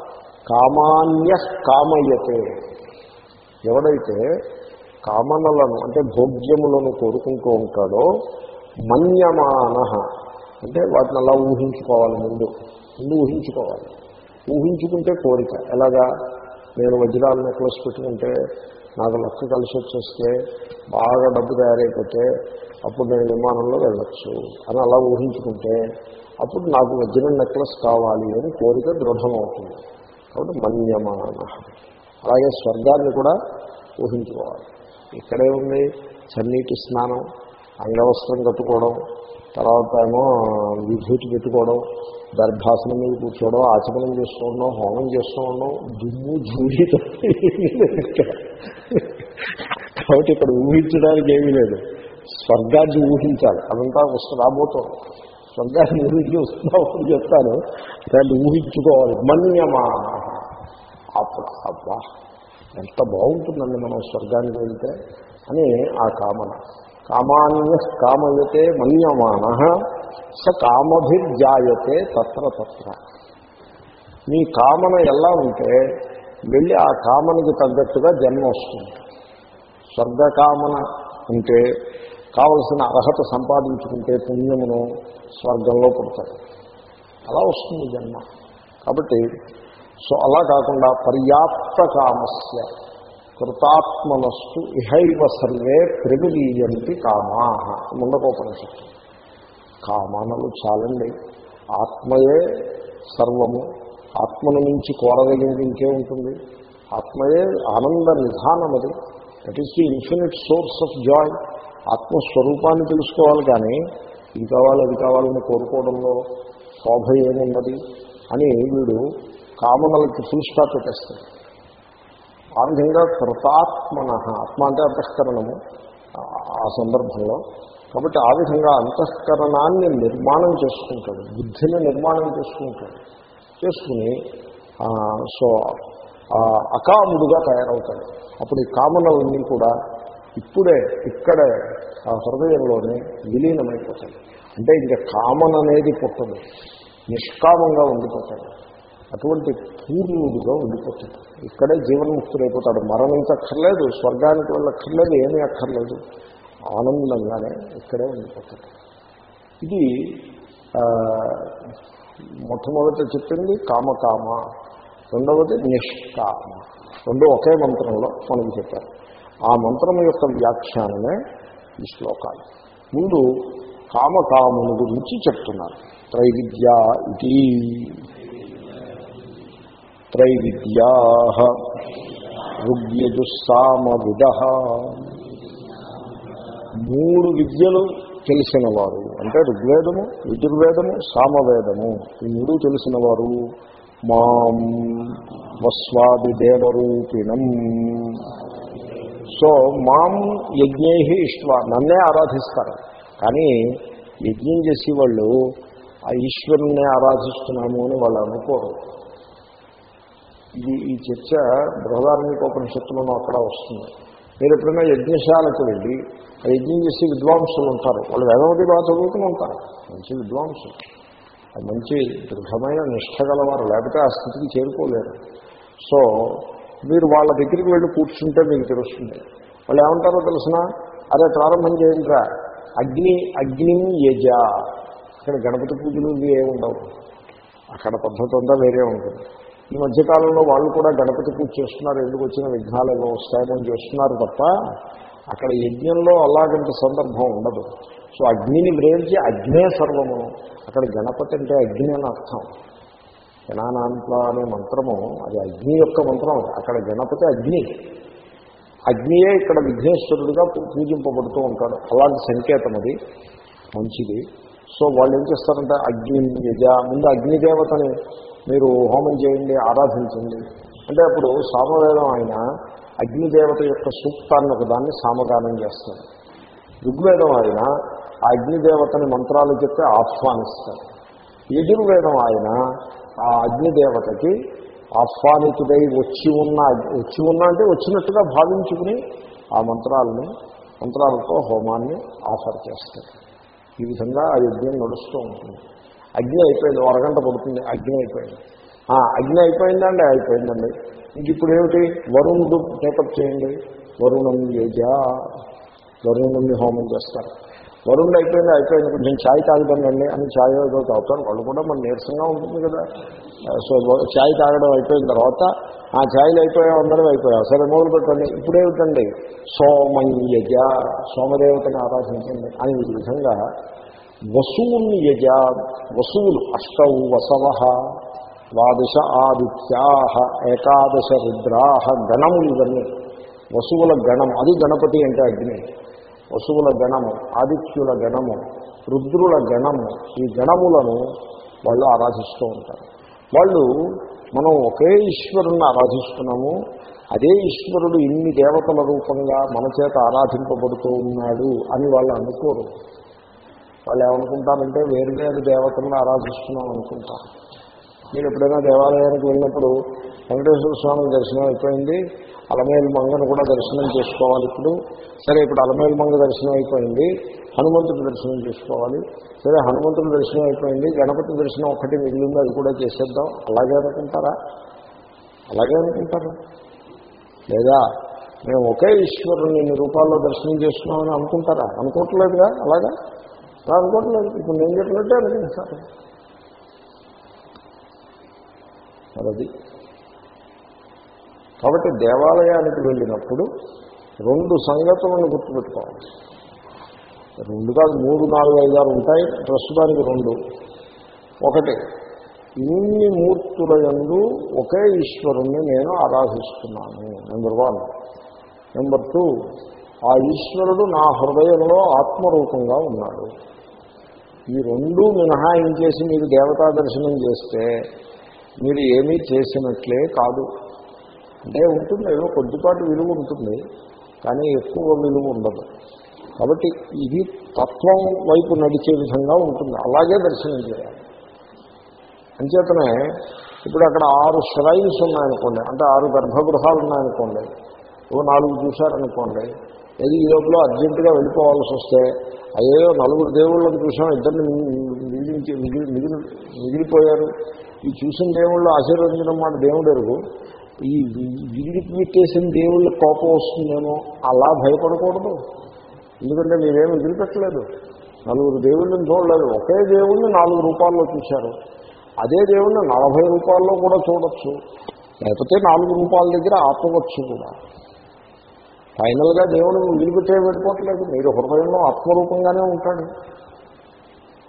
కామాన్య కామయ్యతే ఎవడైతే కామనలను అంటే భోగ్యములను కోరుకుంటూ ఉంటాడో మన్యమాన అంటే వాటిని అలా ఊహించుకోవాలి ముందు. ముందు ఊహించుకోవాలి. ఊహించుకుంటే కోరిక. ఎలాగా? నేను వజ్రాల నెక్లెస్ పెట్టుకుంటే నాకు లక్ష కలిసి వచ్చేస్తే బాగా డబ్బు తయారైపోతే అప్పుడు నేను విమానంలో వెళ్ళచ్చు అని అలా ఊహించుకుంటే అప్పుడు నాకు వజ్రం నెక్లెస్ కావాలి అని కోరిక దృఢమవుతుంది. కాబట్టి మన్యమాన అలాగే స్వర్గాన్ని కూడా ఊహించుకోవాలి. ఇక్కడే ఉంది చన్నీటి స్నానం అంగవస్త్రం కట్టుకోవడం తర్వాత ఏమో విభూతి పెట్టుకోవడం గర్భాసనం మీద కూర్చోవడం ఆచమనం చేస్తూ ఉండడం హోమం చేస్తూ ఉండడం దుమ్ము జూడితో కాబట్టి ఇక్కడ ఊహించడానికి ఏమీ లేదు. స్వర్గాన్ని ఊహించాలి. అదంతా వస్తుంది రాబోతుంది స్వర్గాన్ని ఊహించి వస్తున్నావు చెప్తాను. దాన్ని ఊహించుకోవాలి. మన్యమా. అబ్బా ఎంత బాగుంటుందండి మనం స్వర్గానికి వెళ్తే అని ఆ కామన. కామాన్య కామయతే మన్యమాన స కామభిర్జాయతే తత్ర తత్ర. మీ కామన ఎలా ఉంటే వెళ్ళి ఆ కామనకి తగ్గట్టుగా జన్మ వస్తుంది. స్వర్గకామన ఉంటే కావలసిన అర్హత సంపాదించుకుంటే పుణ్యమును స్వర్గంలో పుడతాడు. అలా వస్తుంది జన్మ. కాబట్టి సో అలా కాకుండా పర్యాప్త కామస్య కృతాత్మనస్సు ఇహైవ సర్వే ప్రవిలీయంతి కామా ముండకోపనిషత్తు. కామానలు చాలండి. ఆత్మయే సర్వము. ఆత్మను నుంచి కోరదగినది ఇంకే ఉంటుంది. ఆత్మయే ఆనంద నిధానం అది. That is the infinite source of joy ఆత్మస్వరూపాన్ని తెలుసుకోవాలి కానీ ఇది కావాలి అది కావాలని కోరుకోవడంలో శోభ ఏమున్నది అని వీడు కామనలకి ఫుల్ స్టాప్ పెట్టేస్తాడు. ఆ విధంగా కృతాత్మన. ఆత్మ అంటే అంతఃకరణము. ఆ సందర్భంలో. కాబట్టి ఆ విధంగా అంతఃకరణాన్ని నిర్మాణం చేసుకుంటాడు. బుద్ధిని నిర్మాణం చేసుకుంటాడు. చేసుకుని సో అకాముడుగా తయారవుతాడు. అప్పుడు ఈ కామనలన్నీ కూడా ఇప్పుడే ఇక్కడే ఆ హృదయంలోనే విలీనమైపోతాయి. అంటే ఇంకా కామన్ అనేది పుట్టదు. నిష్కామంగా ఉండిపోతాడు. అటువంటి పూర్ణుడిగా ఉండిపోతాడు. ఇక్కడే జీవన్ముక్తుడైపోతాడు. మరణించక్కర్లేదు స్వర్గానికి వెళ్ళక్కర్లేదు ఏమీ అక్కర్లేదు. ఆనందంగానే ఇక్కడే ఉండిపోతాడు. ఇది మొట్టమొదట చెప్పింది కామకామ రెండవది నిష్కామ. రెండు ఒకే మంత్రంలో మనకు చెప్పారు. ఆ మంత్రం యొక్క వ్యాఖ్యానమే ఈ శ్లోకాలు. ముందు కామకాముని గురించి చెప్తున్నారు. త్రైవిద్య ఇది త్రైవిద్యా ఋగ్యజుస్సామవిద. మూడు విద్యలు తెలిసినవారు. అంటే ఋగ్వేదము యజుర్వేదము సామవేదము. ఈ మూడు తెలిసినవారు. మాం వస్వాది దేవరూపిణం సో మాం యజ్ఞై ఇష్వా. నన్నే ఆరాధిస్తారు. కానీ యజ్ఞం చేసేవాళ్ళు ఆ ఈశ్వరుణ్ణే ఆరాధిస్తున్నాము అని వాళ్ళు అనుకోరు. ఇది ఈ చర్చ బృహదార్మికోపనిషత్తులను అక్కడ వస్తుంది. మీరు ఎప్పుడైనా యజ్ఞశాలకు వెళ్ళి ఆ యజ్ఞం చేసే విద్వాంసులు ఉంటారు. వాళ్ళు వేదవతి బాగా చదువుకుని ఉంటారు. మంచి విద్వాంసులు. మంచి దృఢమైన నిష్ట గలవారు. లేకపోతే ఆ స్థితికి చేరుకోలేరు. సో మీరు వాళ్ళ దగ్గరికి వెళ్ళి కూర్చుంటే మీకు తెలుస్తుంది. వాళ్ళు ఏమంటారో తెలిసిన? అరే ప్రారంభం చేయండిరా. అగ్ని అగ్ని యజ. ఇక్కడ గణపతి పూజలు ఇవి ఏమి ఉండవు అక్కడ పద్ధతి అంతా వేరే ఉంటుంది. ఈ మధ్యకాలంలో వాళ్ళు కూడా గణపతి పూజ చేస్తున్నారు ఎందుకు వచ్చిన విఘ్నాలు ఏమో వస్తాయని చేస్తున్నారు తప్ప అక్కడ యజ్ఞంలో అలాగంటి సందర్భం ఉండదు. సో అగ్నిని వ్రేల్చి అగ్నే సర్వము అక్కడ గణపతి అంటే అగ్ని అని అర్థం. జనానాంత అనే మంత్రము అది అగ్ని యొక్క మంత్రం అక్కడ గణపతి అగ్ని. అగ్నియే ఇక్కడ విఘ్నేశ్వరుడిగా పూజింపబడుతూ ఉంటాడు. అలాంటి సంకేతం అది. మంచిది. సో వాళ్ళు ఏం చేస్తారంటే అగ్ని యజ ముందు అగ్నిదేవతని మీరు హోమం చేయండి ఆరాధించండి. అంటే అప్పుడు సామవేదం ఆయన అగ్నిదేవత యొక్క సూక్తాన్ని ఒకదాన్ని సామగానం చేస్తారు ఋగ్వేదం ఆయన ఆ అగ్నిదేవతని మంత్రాలు చెప్తే ఆహ్వానిస్తారు యజుర్వేదం ఆయన ఆ అగ్నిదేవతకి ఆహ్వానితుడై వచ్చి ఉన్న వచ్చి ఉన్న అంటే వచ్చినట్టుగా భావించుకుని ఆ మంత్రాలని మంత్రాలతో హోమాన్ని ఆఫర్ చేస్తారు ఈ విధంగా ఆ యజ్ఞం నడుస్తూ ఉంటుంది. అగ్ని అయిపోయింది అరగంట పడుతుంది అగ్ని అయిపోయింది. అగ్ని అయిపోయిందండి అయిపోయిందండి. ఇంక ఇప్పుడు ఏమిటి? వరుణుడు టేకప్ చేయండి. వరుణం యజ వరుణుని హోమం చేస్తారు. వరుణుడు అయిపోయింది అయిపోయింది. కొంచెం ఛాయ్ తాగుతానండి అని ఛాయ్ ఏదో తాగుతారు. వాళ్ళు కూడా మన నీరసంగా ఉంటుంది కదా. సో ఛాయ్ తాగడం అయిపోయిన తర్వాత ఆ ఛాయ్లు అయిపోయాం అందరూ అయిపోయాం సరే మొదలు పెట్టండి. ఇప్పుడు ఏమిటండి? యజ సోమదేవతని ఆరాధించండి అని ఈ విధంగా వసువుని యజ వసువులు అష్టౌ వసవ ద్వాదశ ఆదిత్యా ఏకాదశ రుద్రా గణములు ఇవన్నీ. వసువుల గణం అది గణపతి అంటే అగ్ని. వసువుల గణము ఆదిత్యుల గణము రుద్రుల గణము ఈ గణములను వాళ్ళు ఆరాధిస్తూ ఉంటారు. వాళ్ళు మనం ఒకే ఈశ్వరుణ్ణి ఆరాధిస్తున్నాము అదే ఈశ్వరుడు ఇన్ని దేవతల రూపంగా మన చేత ఆరాధింపబడుతూ ఉన్నాడు అని వాళ్ళు అనుకోరు. వాళ్ళు ఏమనుకుంటారంటే వేరు వేరు దేవతలను ఆరాధిస్తున్నాం అనుకుంటారు. మీరు ఎప్పుడైనా దేవాలయానికి వెళ్ళినప్పుడు వెంకటేశ్వర స్వామి దర్శనం అయిపోయింది అలమేలు మంగను కూడా దర్శనం చేసుకోవాలి ఇప్పుడు. సరే ఇప్పుడు అలమేలు మంగ దర్శనం అయిపోయింది హనుమంతుడి దర్శనం చేసుకోవాలి. సరే హనుమంతుడి దర్శనం అయిపోయింది గణపతి దర్శనం ఒకటి మిగిలింది అది కూడా చేసేద్దాం. అలాగే అనుకుంటారా? అలాగే అనుకుంటారా? లేదా మేము ఒకే ఈశ్వరుని ఇన్ని రూపాల్లో దర్శనం చేస్తున్నామని అనుకుంటారా? అనుకోవట్లేదుగా అలాగా? అలా అనుకోవట్లేదు ఇప్పుడు నేను చెప్పినట్టే అనుకుంటారు అది. కాబట్టి దేవాలయానికి వెళ్ళినప్పుడు రెండు సంగతులను గుర్తుపెట్టుకోవాలి. రెండు కాదు మూడు నాలుగు ఐదారు ఉంటాయి. ప్రస్తుతానికి రెండు. ఒకటి ఇన్ని మూర్తుల ఎందు ఒకే ఈశ్వరుణ్ణి నేను ఆరాధిస్తున్నాను. నెంబర్ వన్ నెంబర్ టూ ఆ ఈశ్వరుడు నా హృదయంలో ఆత్మరూపంగా ఉన్నాడు. ఈ రెండు మినహాయించేసి మీరు దేవతా దర్శనం చేస్తే మీరు ఏమీ చేసినట్లే కాదు. అంటే ఉంటుంది ఏదో కొద్దిపాటి విలువ ఉంటుంది కానీ ఎక్కువ విలువ ఉండదు. కాబట్టి ఇది తత్వం వైపు నడిచే విధంగా ఉంటుంది. అలాగే దర్శనం చేయాలి. అంచేతనే ఇప్పుడు అక్కడ ఆరు శ్రైన్స్ ఉన్నాయనుకోండి అంటే ఆరు గర్భగృహాలు ఉన్నాయనుకోండి ఓ నాలుగు చూశారనుకోండి ఏది ఈ లోపల అర్జెంటుగా వెళ్ళిపోవాల్సి వస్తే అయ్యో నలుగురు దేవుళ్ళని చూసాం ఇద్దరిని మిగిలించి మిగిలి మిగిలి మిగిలిపోయారు. ఈ చూసిన దేవుళ్ళు ఆశీర్వదించడం మాట దేవుడు ఎరుగు ఈ విడిపెట్టేసిన దేవుళ్ళ కోపం వస్తుందేమో అలా భయపడకూడదు. ఎందుకంటే మీరేమి వదిలిపెట్టలేదు. నలుగురు దేవుళ్ళని చూడలేదు. ఒకే దేవుణ్ణి నాలుగు రూపాల్లో చూశారు. అదే దేవుణ్ణి నలభై రూపాల్లో కూడా చూడొచ్చు. లేకపోతే నాలుగు రూపాయల దగ్గర ఆపవచ్చు కూడా. ఫైనల్గా దేవుడు వదిలిపెట్టే పెట్టుకోవట్లేదు మీరు హృదయంలో ఆత్మరూపంగానే ఉంటాడు.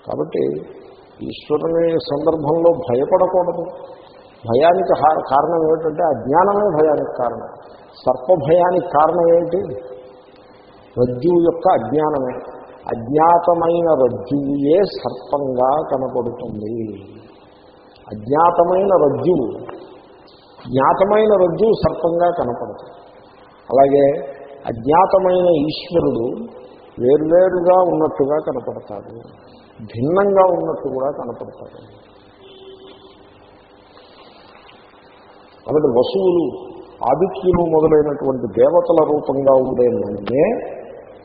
కాబట్టి ఈశ్వరుని సందర్భంలో భయపడకూడదు. భయానికి కారణం ఏమిటంటే అజ్ఞానమే భయానికి కారణం. సర్పభయానికి కారణం ఏమిటి రజ్జువు యొక్క అజ్ఞానమే. అజ్ఞాతమైన రజ్జువుయే సర్పంగా కనపడుతుంది. అజ్ఞాతమైన రజ్జువు జ్ఞాతమైన రజ్జువు సర్పంగా కనపడుతుంది అలాగే అజ్ఞాతమైన ఈశ్వరుడు వేర్వేరుగా ఉన్నట్టుగా కనపడతాడు. భిన్నంగా ఉన్నట్టు కూడా కనపడతాడు. కాబట్టి వసువులు ఆదిత్యులు మొదలైనటువంటి దేవతల రూపంగా ఉండే నన్నే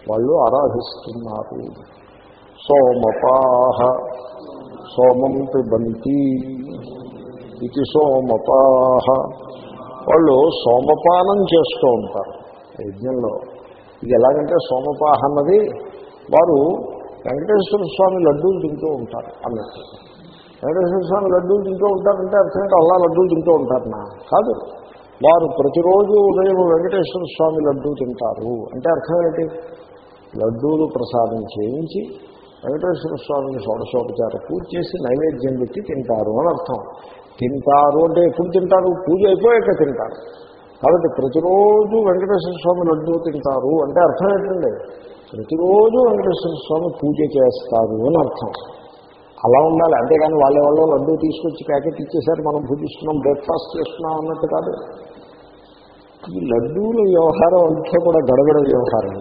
వాళ్ళు ఆరాధిస్తున్నారు. సోమపాహ సోమం పిబంతి ఇది సోమపాహ వాళ్ళు సోమపానం చేస్తూ ఉంటారు. యజ్ఞంలో. ఇది ఎలాగంటే సోమపాహ అన్నది వారు వెంకటేశ్వర స్వామి లడ్డూలు తింటూ ఉంటారు అన్నట్టు. వెంకటేశ్వర స్వామి లడ్డూలు తింటూ ఉంటారంటే అర్థం అల్లా లడ్డూలు తింటూ ఉంటారనా కాదు. వారు ప్రతిరోజు ఉదయం వెంకటేశ్వర స్వామి లడ్డూ తింటారు. అంటే అర్థం ఏంటి? లడ్డూలు ప్రసాదం చేయించి వెంకటేశ్వర స్వామిని షోడశోపచార పూజ చేసి నైవేద్యం పెట్టి తింటారు అని అర్థం. తింటారు అంటే ఎప్పుడు తింటారు? పూజ అయిపోయాక తింటారు. కాబట్టి ప్రతిరోజు వెంకటేశ్వర స్వామి లడ్డూ తింటారు అంటే అర్థం ఏంటండి ప్రతిరోజు వెంకటేశ్వర స్వామి పూజ చేస్తారు అని అర్థం. అలా ఉండాలి. అంతేగాని వాళ్ళ వాళ్ళు లడ్డూ తీసుకొచ్చి ప్యాకెట్ ఇచ్చేసారి మనం పూజిస్తున్నాం బ్రేక్ఫాస్ట్ చేస్తున్నాం అన్నట్టు కాదు. ఈ లడ్డూల వ్యవహారం అంటే కూడా గడబడ వ్యవహారం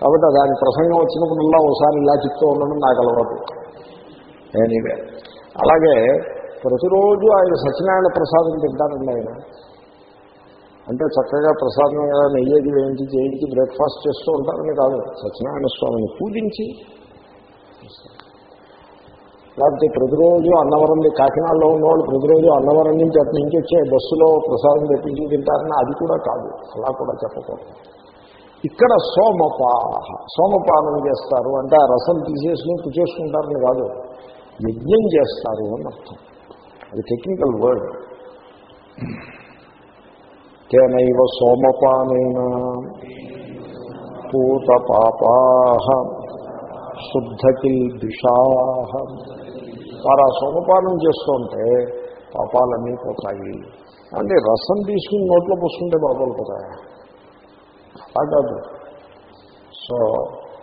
కాబట్టి దాని ప్రసంగం వచ్చినప్పుడల్లా ఒకసారి ఇలా చెప్తూ ఉండడం నాకు అలవాటు. ఎనీవే అలాగే ప్రతిరోజు ఆయన సత్యనారాయణ ప్రసాదం తింటారండి ఆయన. అంటే చక్కగా ప్రసాదంగా నెయ్యేది వేయించి చేయించి బ్రేక్ఫాస్ట్ చేస్తూ ఉంటారని కాదు. సత్యనారాయణ స్వామిని పూజించి లేకపోతే ప్రతిరోజు అన్నవరం కాకినాడలో ఉన్నవాళ్ళు ప్రతిరోజు అన్నవరం నుంచి అటు నుంచి వచ్చే బస్సులో ప్రసాదం తెప్పించి తింటారని అది కూడా కాదు. అలా కూడా చెప్పకూడదు. ఇక్కడ సోమపాహ సోమపానం చేస్తారు అంటే ఆ రసం తీసేసుకుని పుచ్చేసుకుంటారని కాదు. యజ్ఞం చేస్తారు అని అర్థం అది టెక్నికల్ వర్డ్ తేనైవ సోమపానైన. పూత పాపాహ శుద్ధకిల్బిషా వారు ఆ సోమపానం చేస్తుంటే పాపాలన్నీ పోతాయి. అంటే రసం తీసుకుని నోట్లో పోస్తుంటే పాపాలు పోతాయి? అలా కాదు. సో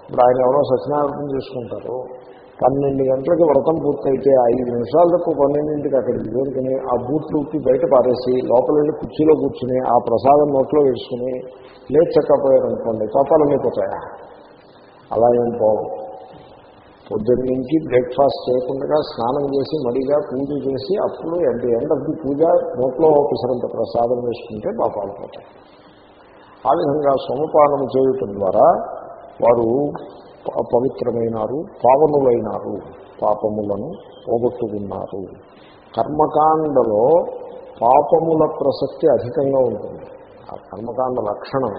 ఇప్పుడు ఆయన ఎవరో సత్యనారాయణ చేసుకుంటారు పన్నెండు గంటలకి వ్రతం పూర్తయితే ఐదు నిమిషాల తక్కువ పన్నెండింటికి అక్కడికి చేరుకుని ఆ బూట్లు ఉప్పి బయట పారేసి లోపల వెళ్ళి కుర్చీలో కూర్చుని ఆ ప్రసాదం నోట్లో వేసుకుని లేచక్కపోయారనుకోండి పాపాలన్నీ పోతాయా? అలా ఏం పోవు. పొద్దున్న నుంచి బ్రేక్ఫాస్ట్ చేయకుండా స్నానం చేసి మడిగా పూజ చేసి అప్పుడు at the end of the puja నోట్లో పిసరంత ప్రసాదం వేసుకుంటే పాపాలు పోతాయి. ఆ విధంగా సోమపానం చేయటం ద్వారా వారు పవిత్రమైనారు పావనులైనారు పాపములను పోగొట్టుకున్నారు. కర్మకాండలో పాపముల ప్రసక్తి అధికంగా ఉంటుంది. ఆ కర్మకాండ లక్షణం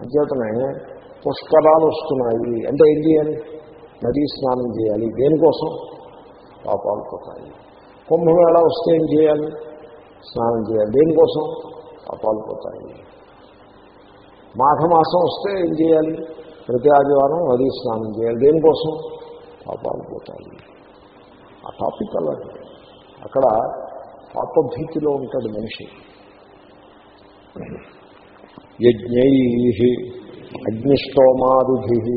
అంచేతనే పుష్కరాలు వస్తున్నాయి. అంటే ఏం చేయాలి నదీ స్నానం చేయాలి. దేనికోసం? పాపాలు పోతాయి కుంభమేళ వస్తే ఏం చేయాలి? స్నానం చేయాలి. దేనికోసం? పాపాలు పోతాయి మాఘమాసం వస్తే ఏం చేయాలి? ప్రతి ఆదివారం నదీ స్నానం చేయాలి. దేనికోసం? పాపాలు పోతాయి. ఆ టాపిక్ అలాంటి అక్కడ పాపభీతిలో ఉంటాడు మనిషి. యజ్ఞై అగ్నిష్టోమాదిభి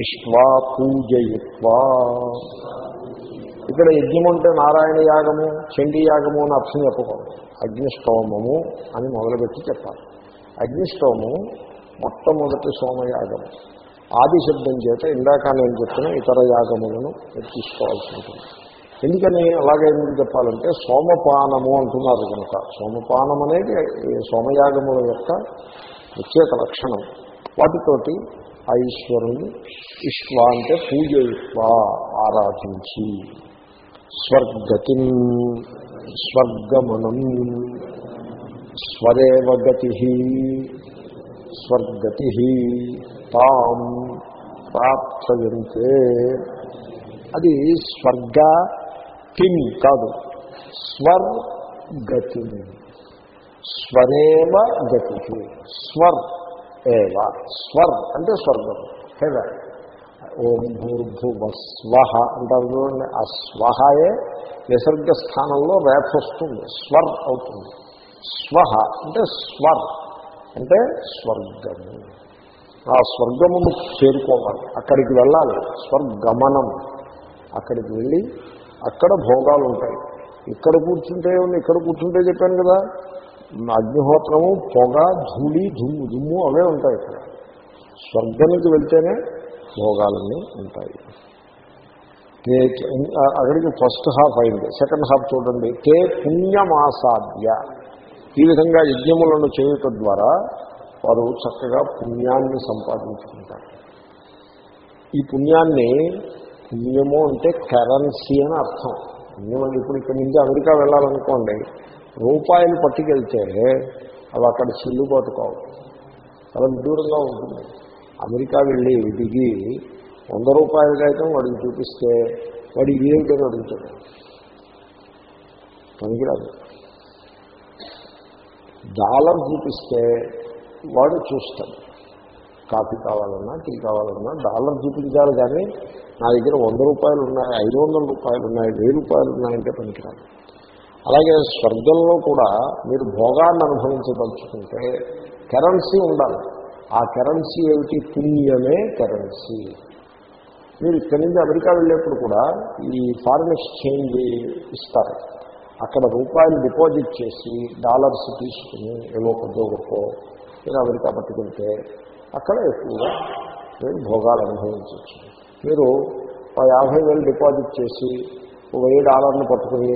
ఇష్వా పూజయిత్వా. ఇక్కడ యజ్ఞం అంటే నారాయణ యాగము చండీ యాగము అని అర్థం చెప్పకూడదు. అగ్నిష్టోమము అని మొదలుపెట్టి చెప్పాలి. అగ్నిష్టోమము మొట్టమొదటి సోమయాగము. ఆది శబ్దం చేత ఇందాక నేను చెప్పిన ఇతర యాగములను మీరు తీసుకోవాల్సి ఉంటుంది. ఎందుకని అలాగే ఎందుకు చెప్పాలంటే సోమపానము అంటున్నారు కనుక. సోమపానం అనేది సోమయాగముల యొక్క ప్రత్యేక లక్షణం. వాటితోటి ఆ ఈశ్వరుని ఇష్వ అంటే పూజ ఇష్వ ఆరాధించి స్వర్గతి స్వర్గమనం స్వరేవ గతి స్వర్గతి తాం ప్రాప్తయంతే. అది స్వర్గ కిం కాదు స్వర్గతి స్వరేవ గతి స్వర్ ఏవ స్వర్ అంటే స్వర్గం. హెవెన్ ఓం భూర్భువస్వ అంటారు చూడండి. ఆ స్వహయే నిసర్గ స్థానంలో రేఫ వస్తుంది. స్వర్ అవుతుంది. స్వహ అంటే స్వర్. అంటే స్వర్గము. ఆ స్వర్గమును చేరుకోవాలి. అక్కడికి వెళ్ళాలి. స్వర్గమనం. అక్కడికి వెళ్ళి అక్కడ భోగాలు ఉంటాయి ఇక్కడ కూర్చుంటే ఇక్కడ కూర్చుంటే చెప్పాను కదా. అగ్నిహోత్రము పొగ ధూళి దుమ్ము దుమ్ము అవే ఉంటాయి ఇక్కడ. స్వర్గానికి వెళ్తేనే భోగాలన్నీ ఉంటాయి. అక్కడికి ఫస్ట్ హాఫ్ అయింది. సెకండ్ హాఫ్ చూడండి. తే పుణ్యమాసాద్య. ఈ విధంగా యజ్ఞములను చేయటం ద్వారా వారు చక్కగా పుణ్యాన్ని సంపాదించుకుంటారు. ఈ పుణ్యాన్ని పుణ్యము అంటే కరెన్సీ అని అర్థం. పుణ్యం ఇప్పుడు ఇక్కడి నుంచి అమెరికా వెళ్ళాలనుకోండి రూపాయలు పట్టుకెళ్తే అవి అక్కడ చెల్లుబాటు కావు. చాలా విదూరంగా ఉంటుంది. అమెరికా వెళ్ళి దిగి వంద రూపాయల వాడికి చూపిస్తే వాడి ఏమిటని అడుగుతాడు. పనికిరాదు. డాలర్ చూపిస్తే వాడు చూస్తాడు. కాఫీ కావాలన్నా టీ కావాలన్నా డాలర్ చూపించాలి కానీ నా దగ్గర వంద రూపాయలు ఉన్నాయి ఐదు వందల రూపాయలు ఉన్నాయి వెయ్యి రూపాయలు ఉన్నాయంటే పనికిరాదు. అలాగే స్వర్గంలో కూడా మీరు భోగాన్ని అనుభవించదలుచుకుంటే కరెన్సీ ఉండాలి. ఆ కరెన్సీ ఏమిటి? పుణ్యమే కరెన్సీ. మీరు ఇక్కడి నుంచి అమెరికా వెళ్ళేప్పుడు కూడా ఈ ఫారిన్ ఎక్స్చేంజ్ ఇస్తారు. అక్కడ రూపాయలు డిపాజిట్ చేసి డాలర్స్ తీసుకుని ఏవో కొద్దో గొప్ప మీరు అమెరికా పట్టుకుంటే అక్కడ ఎక్కువగా మీరు భోగాలు అనుభవించవచ్చు. మీరు యాభై వేలు డిపాజిట్ చేసి వెయ్యి డాలర్లు పట్టుకుని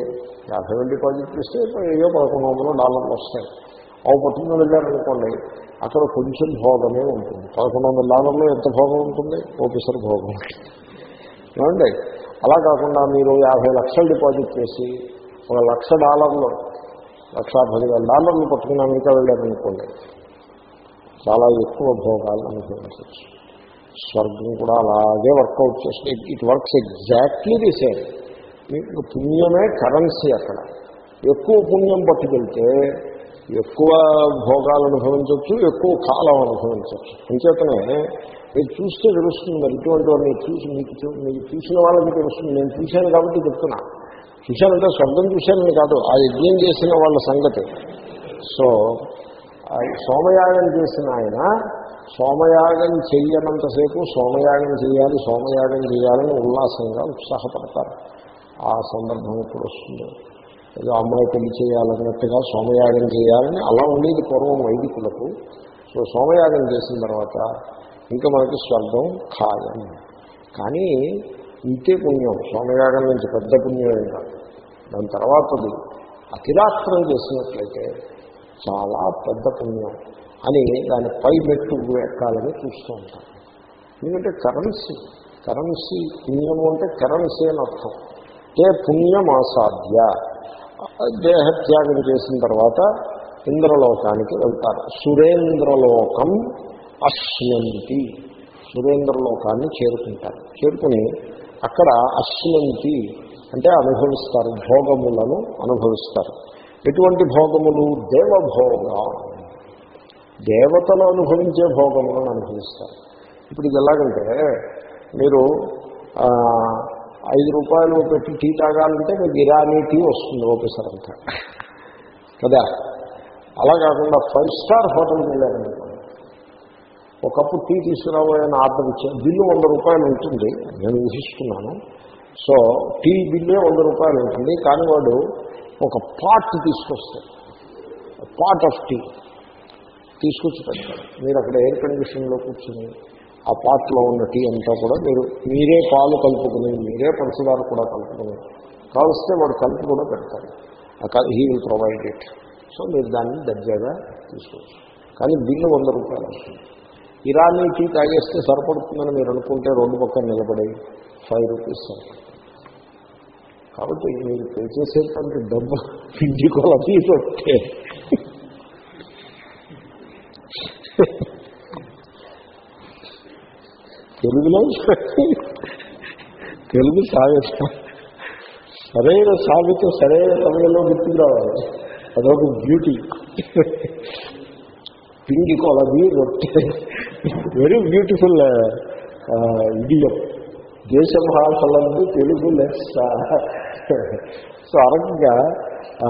యాభై వేలు డిపాజిట్ చేస్తే ఏయో పదకొండు వందలు డాలర్లు వస్తాయి. అవి పట్టుకుని వెళ్ళారనుకోండి అక్కడ కొంచెం భోగమే ఉంటుంది. పదకొండు వందల డాలర్లో ఎంత భోగం ఉంటుంది? ఓపెసర్ భోగం. ఏమండి? అలా కాకుండా మీరు యాభై లక్షలు డిపాజిట్ చేసి ఒక లక్ష డాలర్లు లక్ష పదివేల డాలర్లు పట్టుకుని అమెరికా వెళ్ళారనుకోండి చాలా ఎక్కువ భోగాలు అనుభవించవచ్చు. స్వర్గం కూడా అలాగే వర్కౌట్ చేస్తుంది. It works exactly the same. మీకు పుణ్యమే కరెన్సీ అక్కడ. ఎక్కువ పుణ్యం పట్టుకెళ్తే ఎక్కువ భోగాలు అనుభవించవచ్చు ఎక్కువ కాలం అనుభవించవచ్చు. అంచేతనే మీరు చూస్తే తెలుస్తుంది మరి ఇటువంటి వాడిని చూసి మీకు మీరు మీకు చూసిన వాళ్ళకి తెలుస్తుంది. నేను చూశాను కాబట్టి చెప్తున్నా. చూశానంటే స్వర్గం చూశానని కాదు ఆ యజ్ఞం చేసిన వాళ్ళ సంగతి. సో సోమయాగం చేసిన ఆయన సోమయాగం చెయ్యనంతసేపు సోమయాగం చేయాలి సోమయాగం చేయాలని ఉల్లాసంగా ఉత్సాహపడతారు. ఆ సందర్భం ఇప్పుడు వస్తుంది. ఏదో అమ్మాయి పెళ్ళి చేయాలన్నట్టుగా సోమయాగం చేయాలని అలా ఉండేది పూర్వం వైదికులకు. సో సోమయాగం చేసిన తర్వాత ఇంకా మనకి స్వర్గం ఖాయం. కానీ ఇంతే పుణ్యం సోమయాగం నుంచి పెద్ద పుణ్యం ఏం కాదు. దాని తర్వాతది అతిరాత్రం చేసినట్లయితే చాలా పెద్ద పుణ్యం అని దాని పై మెట్టు ఎక్కాలని చూస్తూ ఉంటాం ఎందుకంటే కరెన్సీ కరెన్సీ పుణ్యము అంటే కరెన్సీ అని అర్థం. ఏ పుణ్యం అసాధ్య దేహత్యాగం చేసిన తర్వాత ఇంద్రలోకానికి వెళ్తారు. సురేంద్రలోకం అశ్యంతి సురేంద్రలోకాన్ని చేరుకుంటారు. చేరుకుని అక్కడ అశ్వంతి అంటే అనుభవిస్తారు భోగములను అనుభవిస్తారు. ఎటువంటి భోగములు? దేవభోగ. దేవతలు అనుభవించే భోగములను అనుభవిస్తారు. ఇప్పుడు ఇది ఎలాగంటే మీరు ఐదు రూపాయలు పెట్టి టీ తాగాలంటే మీకు ఇరానీ టీ వస్తుంది ఓపెసర్ అంతా. కదా? అలా కాకుండా ఫైవ్ స్టార్ హోటల్కి వెళ్ళారనుకోండి ఒకప్పుడు టీ తీసుకురాబోయని ఆర్డర్ ఇచ్చాను బిల్లు వంద రూపాయలు ఉంటుంది. నేను ఊహిస్తున్నాను. సో టీ బిల్లే వంద రూపాయలు ఉంటుంది. కానీ వాడు ఒక పాట్ తీసుకొస్తాడు. పాట్ ఆఫ్ టీ తీసుకొచ్చి పెడతాడు. మీరు అక్కడ ఎయిర్ కండిషన్లో కూర్చుని ఆ పాట్లో ఉన్న టీ అంతా కూడా మీరు మీరే పాలు కలుపుకుని మీరే పంచదార కూడా కలుపుకుని కావలిస్తే వాడు కలిపి కూడా పెడతారు he will provide it so మీరు దాన్ని దర్జాగా తీసుకోవచ్చు. కానీ బిల్లు వంద రూపాయలు అవుతుంది ఇరానీ టీ తాగేస్తే సరిపడుతుందని మీరు అనుకుంటే రోడ్డు పక్కన నిలబడి ఫైవ్ రూపీస్ సరిపడుతుంది. కాబట్టి మీరు పే చేసేటువంటి డబ్బు ఇంటి కొలది రొట్టె తెలుగులో తెలుగు సాగిస్తాం సరైన సాగితే సరైన సమయంలో గుర్తుకు రావాలి. అదొక బ్యూటీ పిండి కొలది రొట్టె వెరీ బ్యూటిఫుల్ ఇడియం దేశ భాషలందు తెలుగు లెస్స. సో ఆ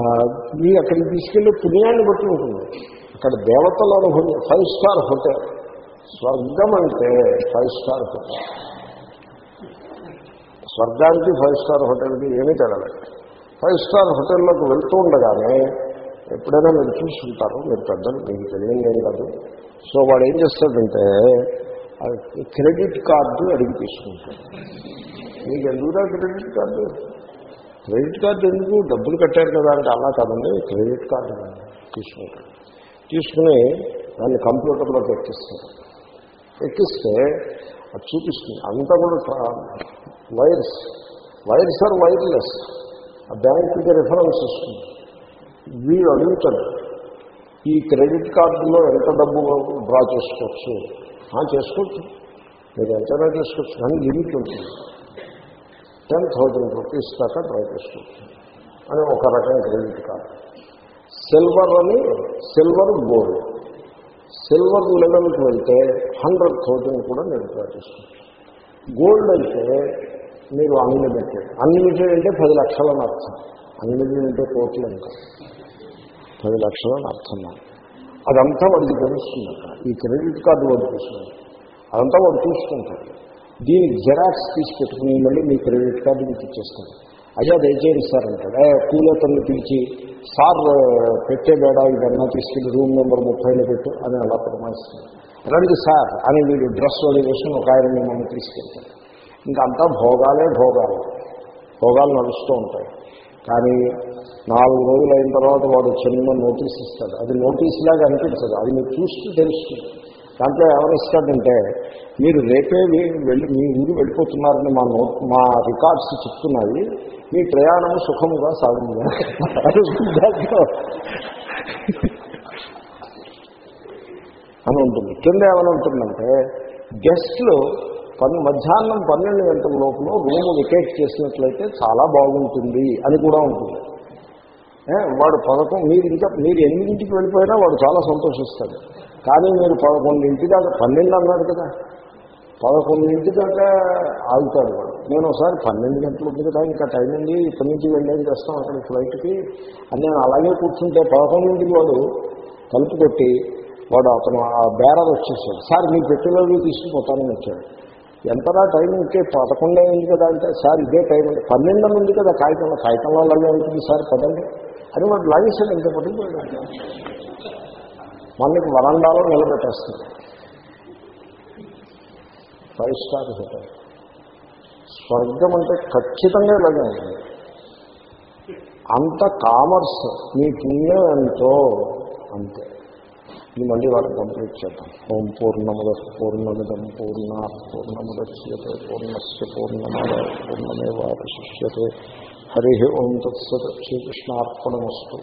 మీరు అక్కడికి తీసుకెళ్ళి పుణ్యాన్ని బట్టి ఉంటుంది. అక్కడ దేవతల అనుభవం ఫైవ్ స్టార్ హోటల్ స్వర్గం అంటే ఫైవ్ స్టార్ హోటల్ స్వర్గానికి ఫైవ్ స్టార్ హోటల్కి ఏమీ తెలలేదు ఫైవ్ స్టార్ హోటల్లోకి వెళ్తూ ఉండగానే ఎప్పుడైనా మీరు చూసుకుంటారు మీరు పెద్దలు మీకు తెలియదు కాదు. సో వాడు ఏం చేస్తాడంటే క్రెడిట్ కార్డు అడిగి తీసుకుంటాడు. మీకు ఎందుకురా క్రెడిట్ కార్డు? క్రెడిట్ కార్డు ఎందుకు? డబ్బులు కట్టారు కదా అంటే అలా కాదండి. క్రెడిట్ కార్డు తీసుకుంటాడు తీసుకుని దాన్ని కంప్యూటర్లోకి ఎక్కిస్తాడు ఎక్కిస్తే అది చూపిస్తుంది. అంతా కూడా వైర్స్. Wires are wireless. ఆ బ్యాంకుకి రిఫరెన్స్ వస్తుంది. వీడు అడుగుతాడు ఈ క్రెడిట్ కార్డులో ఎంత డబ్బు డ్రా చేసుకోవచ్చు? ఆ, చేసుకోవచ్చు. మీరు ఎంతైనా చేసుకోవచ్చు. కానీ లిమిట్ ఉంటుంది. టెన్ థౌజండ్ రూపీస్ దాకా డ్రా చేసుకోవచ్చు అని ఒక రకం క్రెడిట్ కార్డు. సిల్వర్ అని సిల్వర్ గోల్డ్ సిల్వర్ లెవెల్కి వెళ్తే హండ్రెడ్ థౌజండ్ కూడా నేను డ్రా చేసుకోవచ్చు గోల్డ్ అయితే మీరు అన్లిమిటెడ్. అన్లిమిటెడ్ అంటే పది లక్షలని అర్థం అన్లిమిటెడ్ అంటే కోట్లు ఇంకా పది లక్షలని అర్థం అదంతా వాడికి తెలుస్తుంది ఈ క్రెడిట్ కార్డు వాడు చూసుకుంటాడు. అదంతా వాడు చూసుకుంటాడు. దీని జెరాక్స్ తీసి పెట్టుకుని మళ్ళీ మీ క్రెడిట్ కార్డు మీకు ఇచ్చేస్తాడు అయ్యా దయచేయండి సార్ అంటాడు. ఏ పిలిచి సార్ పెట్టే బేడా ఇదన్నా తీసుకెళ్ళి రూమ్ నెంబర్ ముప్పైలో పెట్టు అని అలా ప్రమాణిస్తుంది. రండి సార్ అని వీడు డ్రెస్ అది వేసుకుని ఒక ఆయన మిమ్మల్ని తీసుకెళ్తాడు. ఇంకా అంతా భోగాలే భోగాలు. భోగాలు నడుస్తూ ఉంటాయి. కానీ నాలుగు రోజులు అయిన తర్వాత వాడు చిన్న నోటీస్ ఇస్తాడు. అది నోటీస్ లాగా అనిపించదు. అది మీరు చూస్తూ తెలుస్తుంది. దాంట్లో ఎవరిస్తాడంటే మీరు రేపే వెళ్ళి మీ ఊరు వెళ్ళిపోతున్నారని మా నో మా రికార్డ్స్ చెప్తున్నాయి. మీ ప్రయాణం సుఖముగా సాగుంది అని ఉంటుంది. కింద ఏమైనా ఉంటుందంటే గెస్ట్లు పన్ను మధ్యాహ్నం పన్నెండు గంటల లోపల రూమ్ వికేట్ చేసినట్లయితే చాలా బాగుంటుంది అని కూడా ఉంటుంది. వాడు పదకొండు మీరు ఇంకా మీరు ఎనిమిదింటికి వెళ్ళిపోయినా వాడు చాలా సంతోషిస్తాడు. కానీ మీరు పదకొండింటి దాకా పన్నెండు అన్నారు కదా. పదకొండింటి దాకా ఆగుతాడు వాడు. నేను ఒకసారి పన్నెండు గంటలు ఉంది కదా ఇంకా టైం ఉంది ఇప్పటి నుంచి వెళ్ళేది చేస్తాం అక్కడ ఫ్లైట్కి. అని నేను అలాగే కూర్చుంటే పదకొండింటికి వాడు తలుపు కొట్టి వాడు అతను ఆ బేరాలు వచ్చేసాడు. సార్ మీ పెట్టెలోవి తీసుకుపోతానని వచ్చాడు. ఎంతరా టైం ఇంకే పదకొండే ఉంది కదా అంటే సార్ ఇదే టైం ఉంది. పన్నెండు ఉంది కదా కాగితంలో కాగితంలో అలాగే ఉంటుంది సార్ పదండి అని వాడు లాగేశాడు ఇంత పట్టుకుపోయాడు. మనకి వరండాలో నిలబెట్టేస్తుంది ఫైవ్ స్టార్ హోటల్. స్వర్గం అంటే ఖచ్చితంగా ఇలాగే ఉంటుంది. అంత కామర్స్ మీ పుణ్యం ఎంతో అంతే. ఇది మళ్ళీ వాళ్ళకి కంప్లీట్ చేద్దాం. ఓం పూర్ణముద పూర్ణమిదం పూర్ణ పూర్ణముద్యతే పూర్ణస్ పూర్ణమద పూర్ణమేవాశిష్యతే హరి ఓం తత్సత్. శ్రీకృష్ణార్పణమస్తు.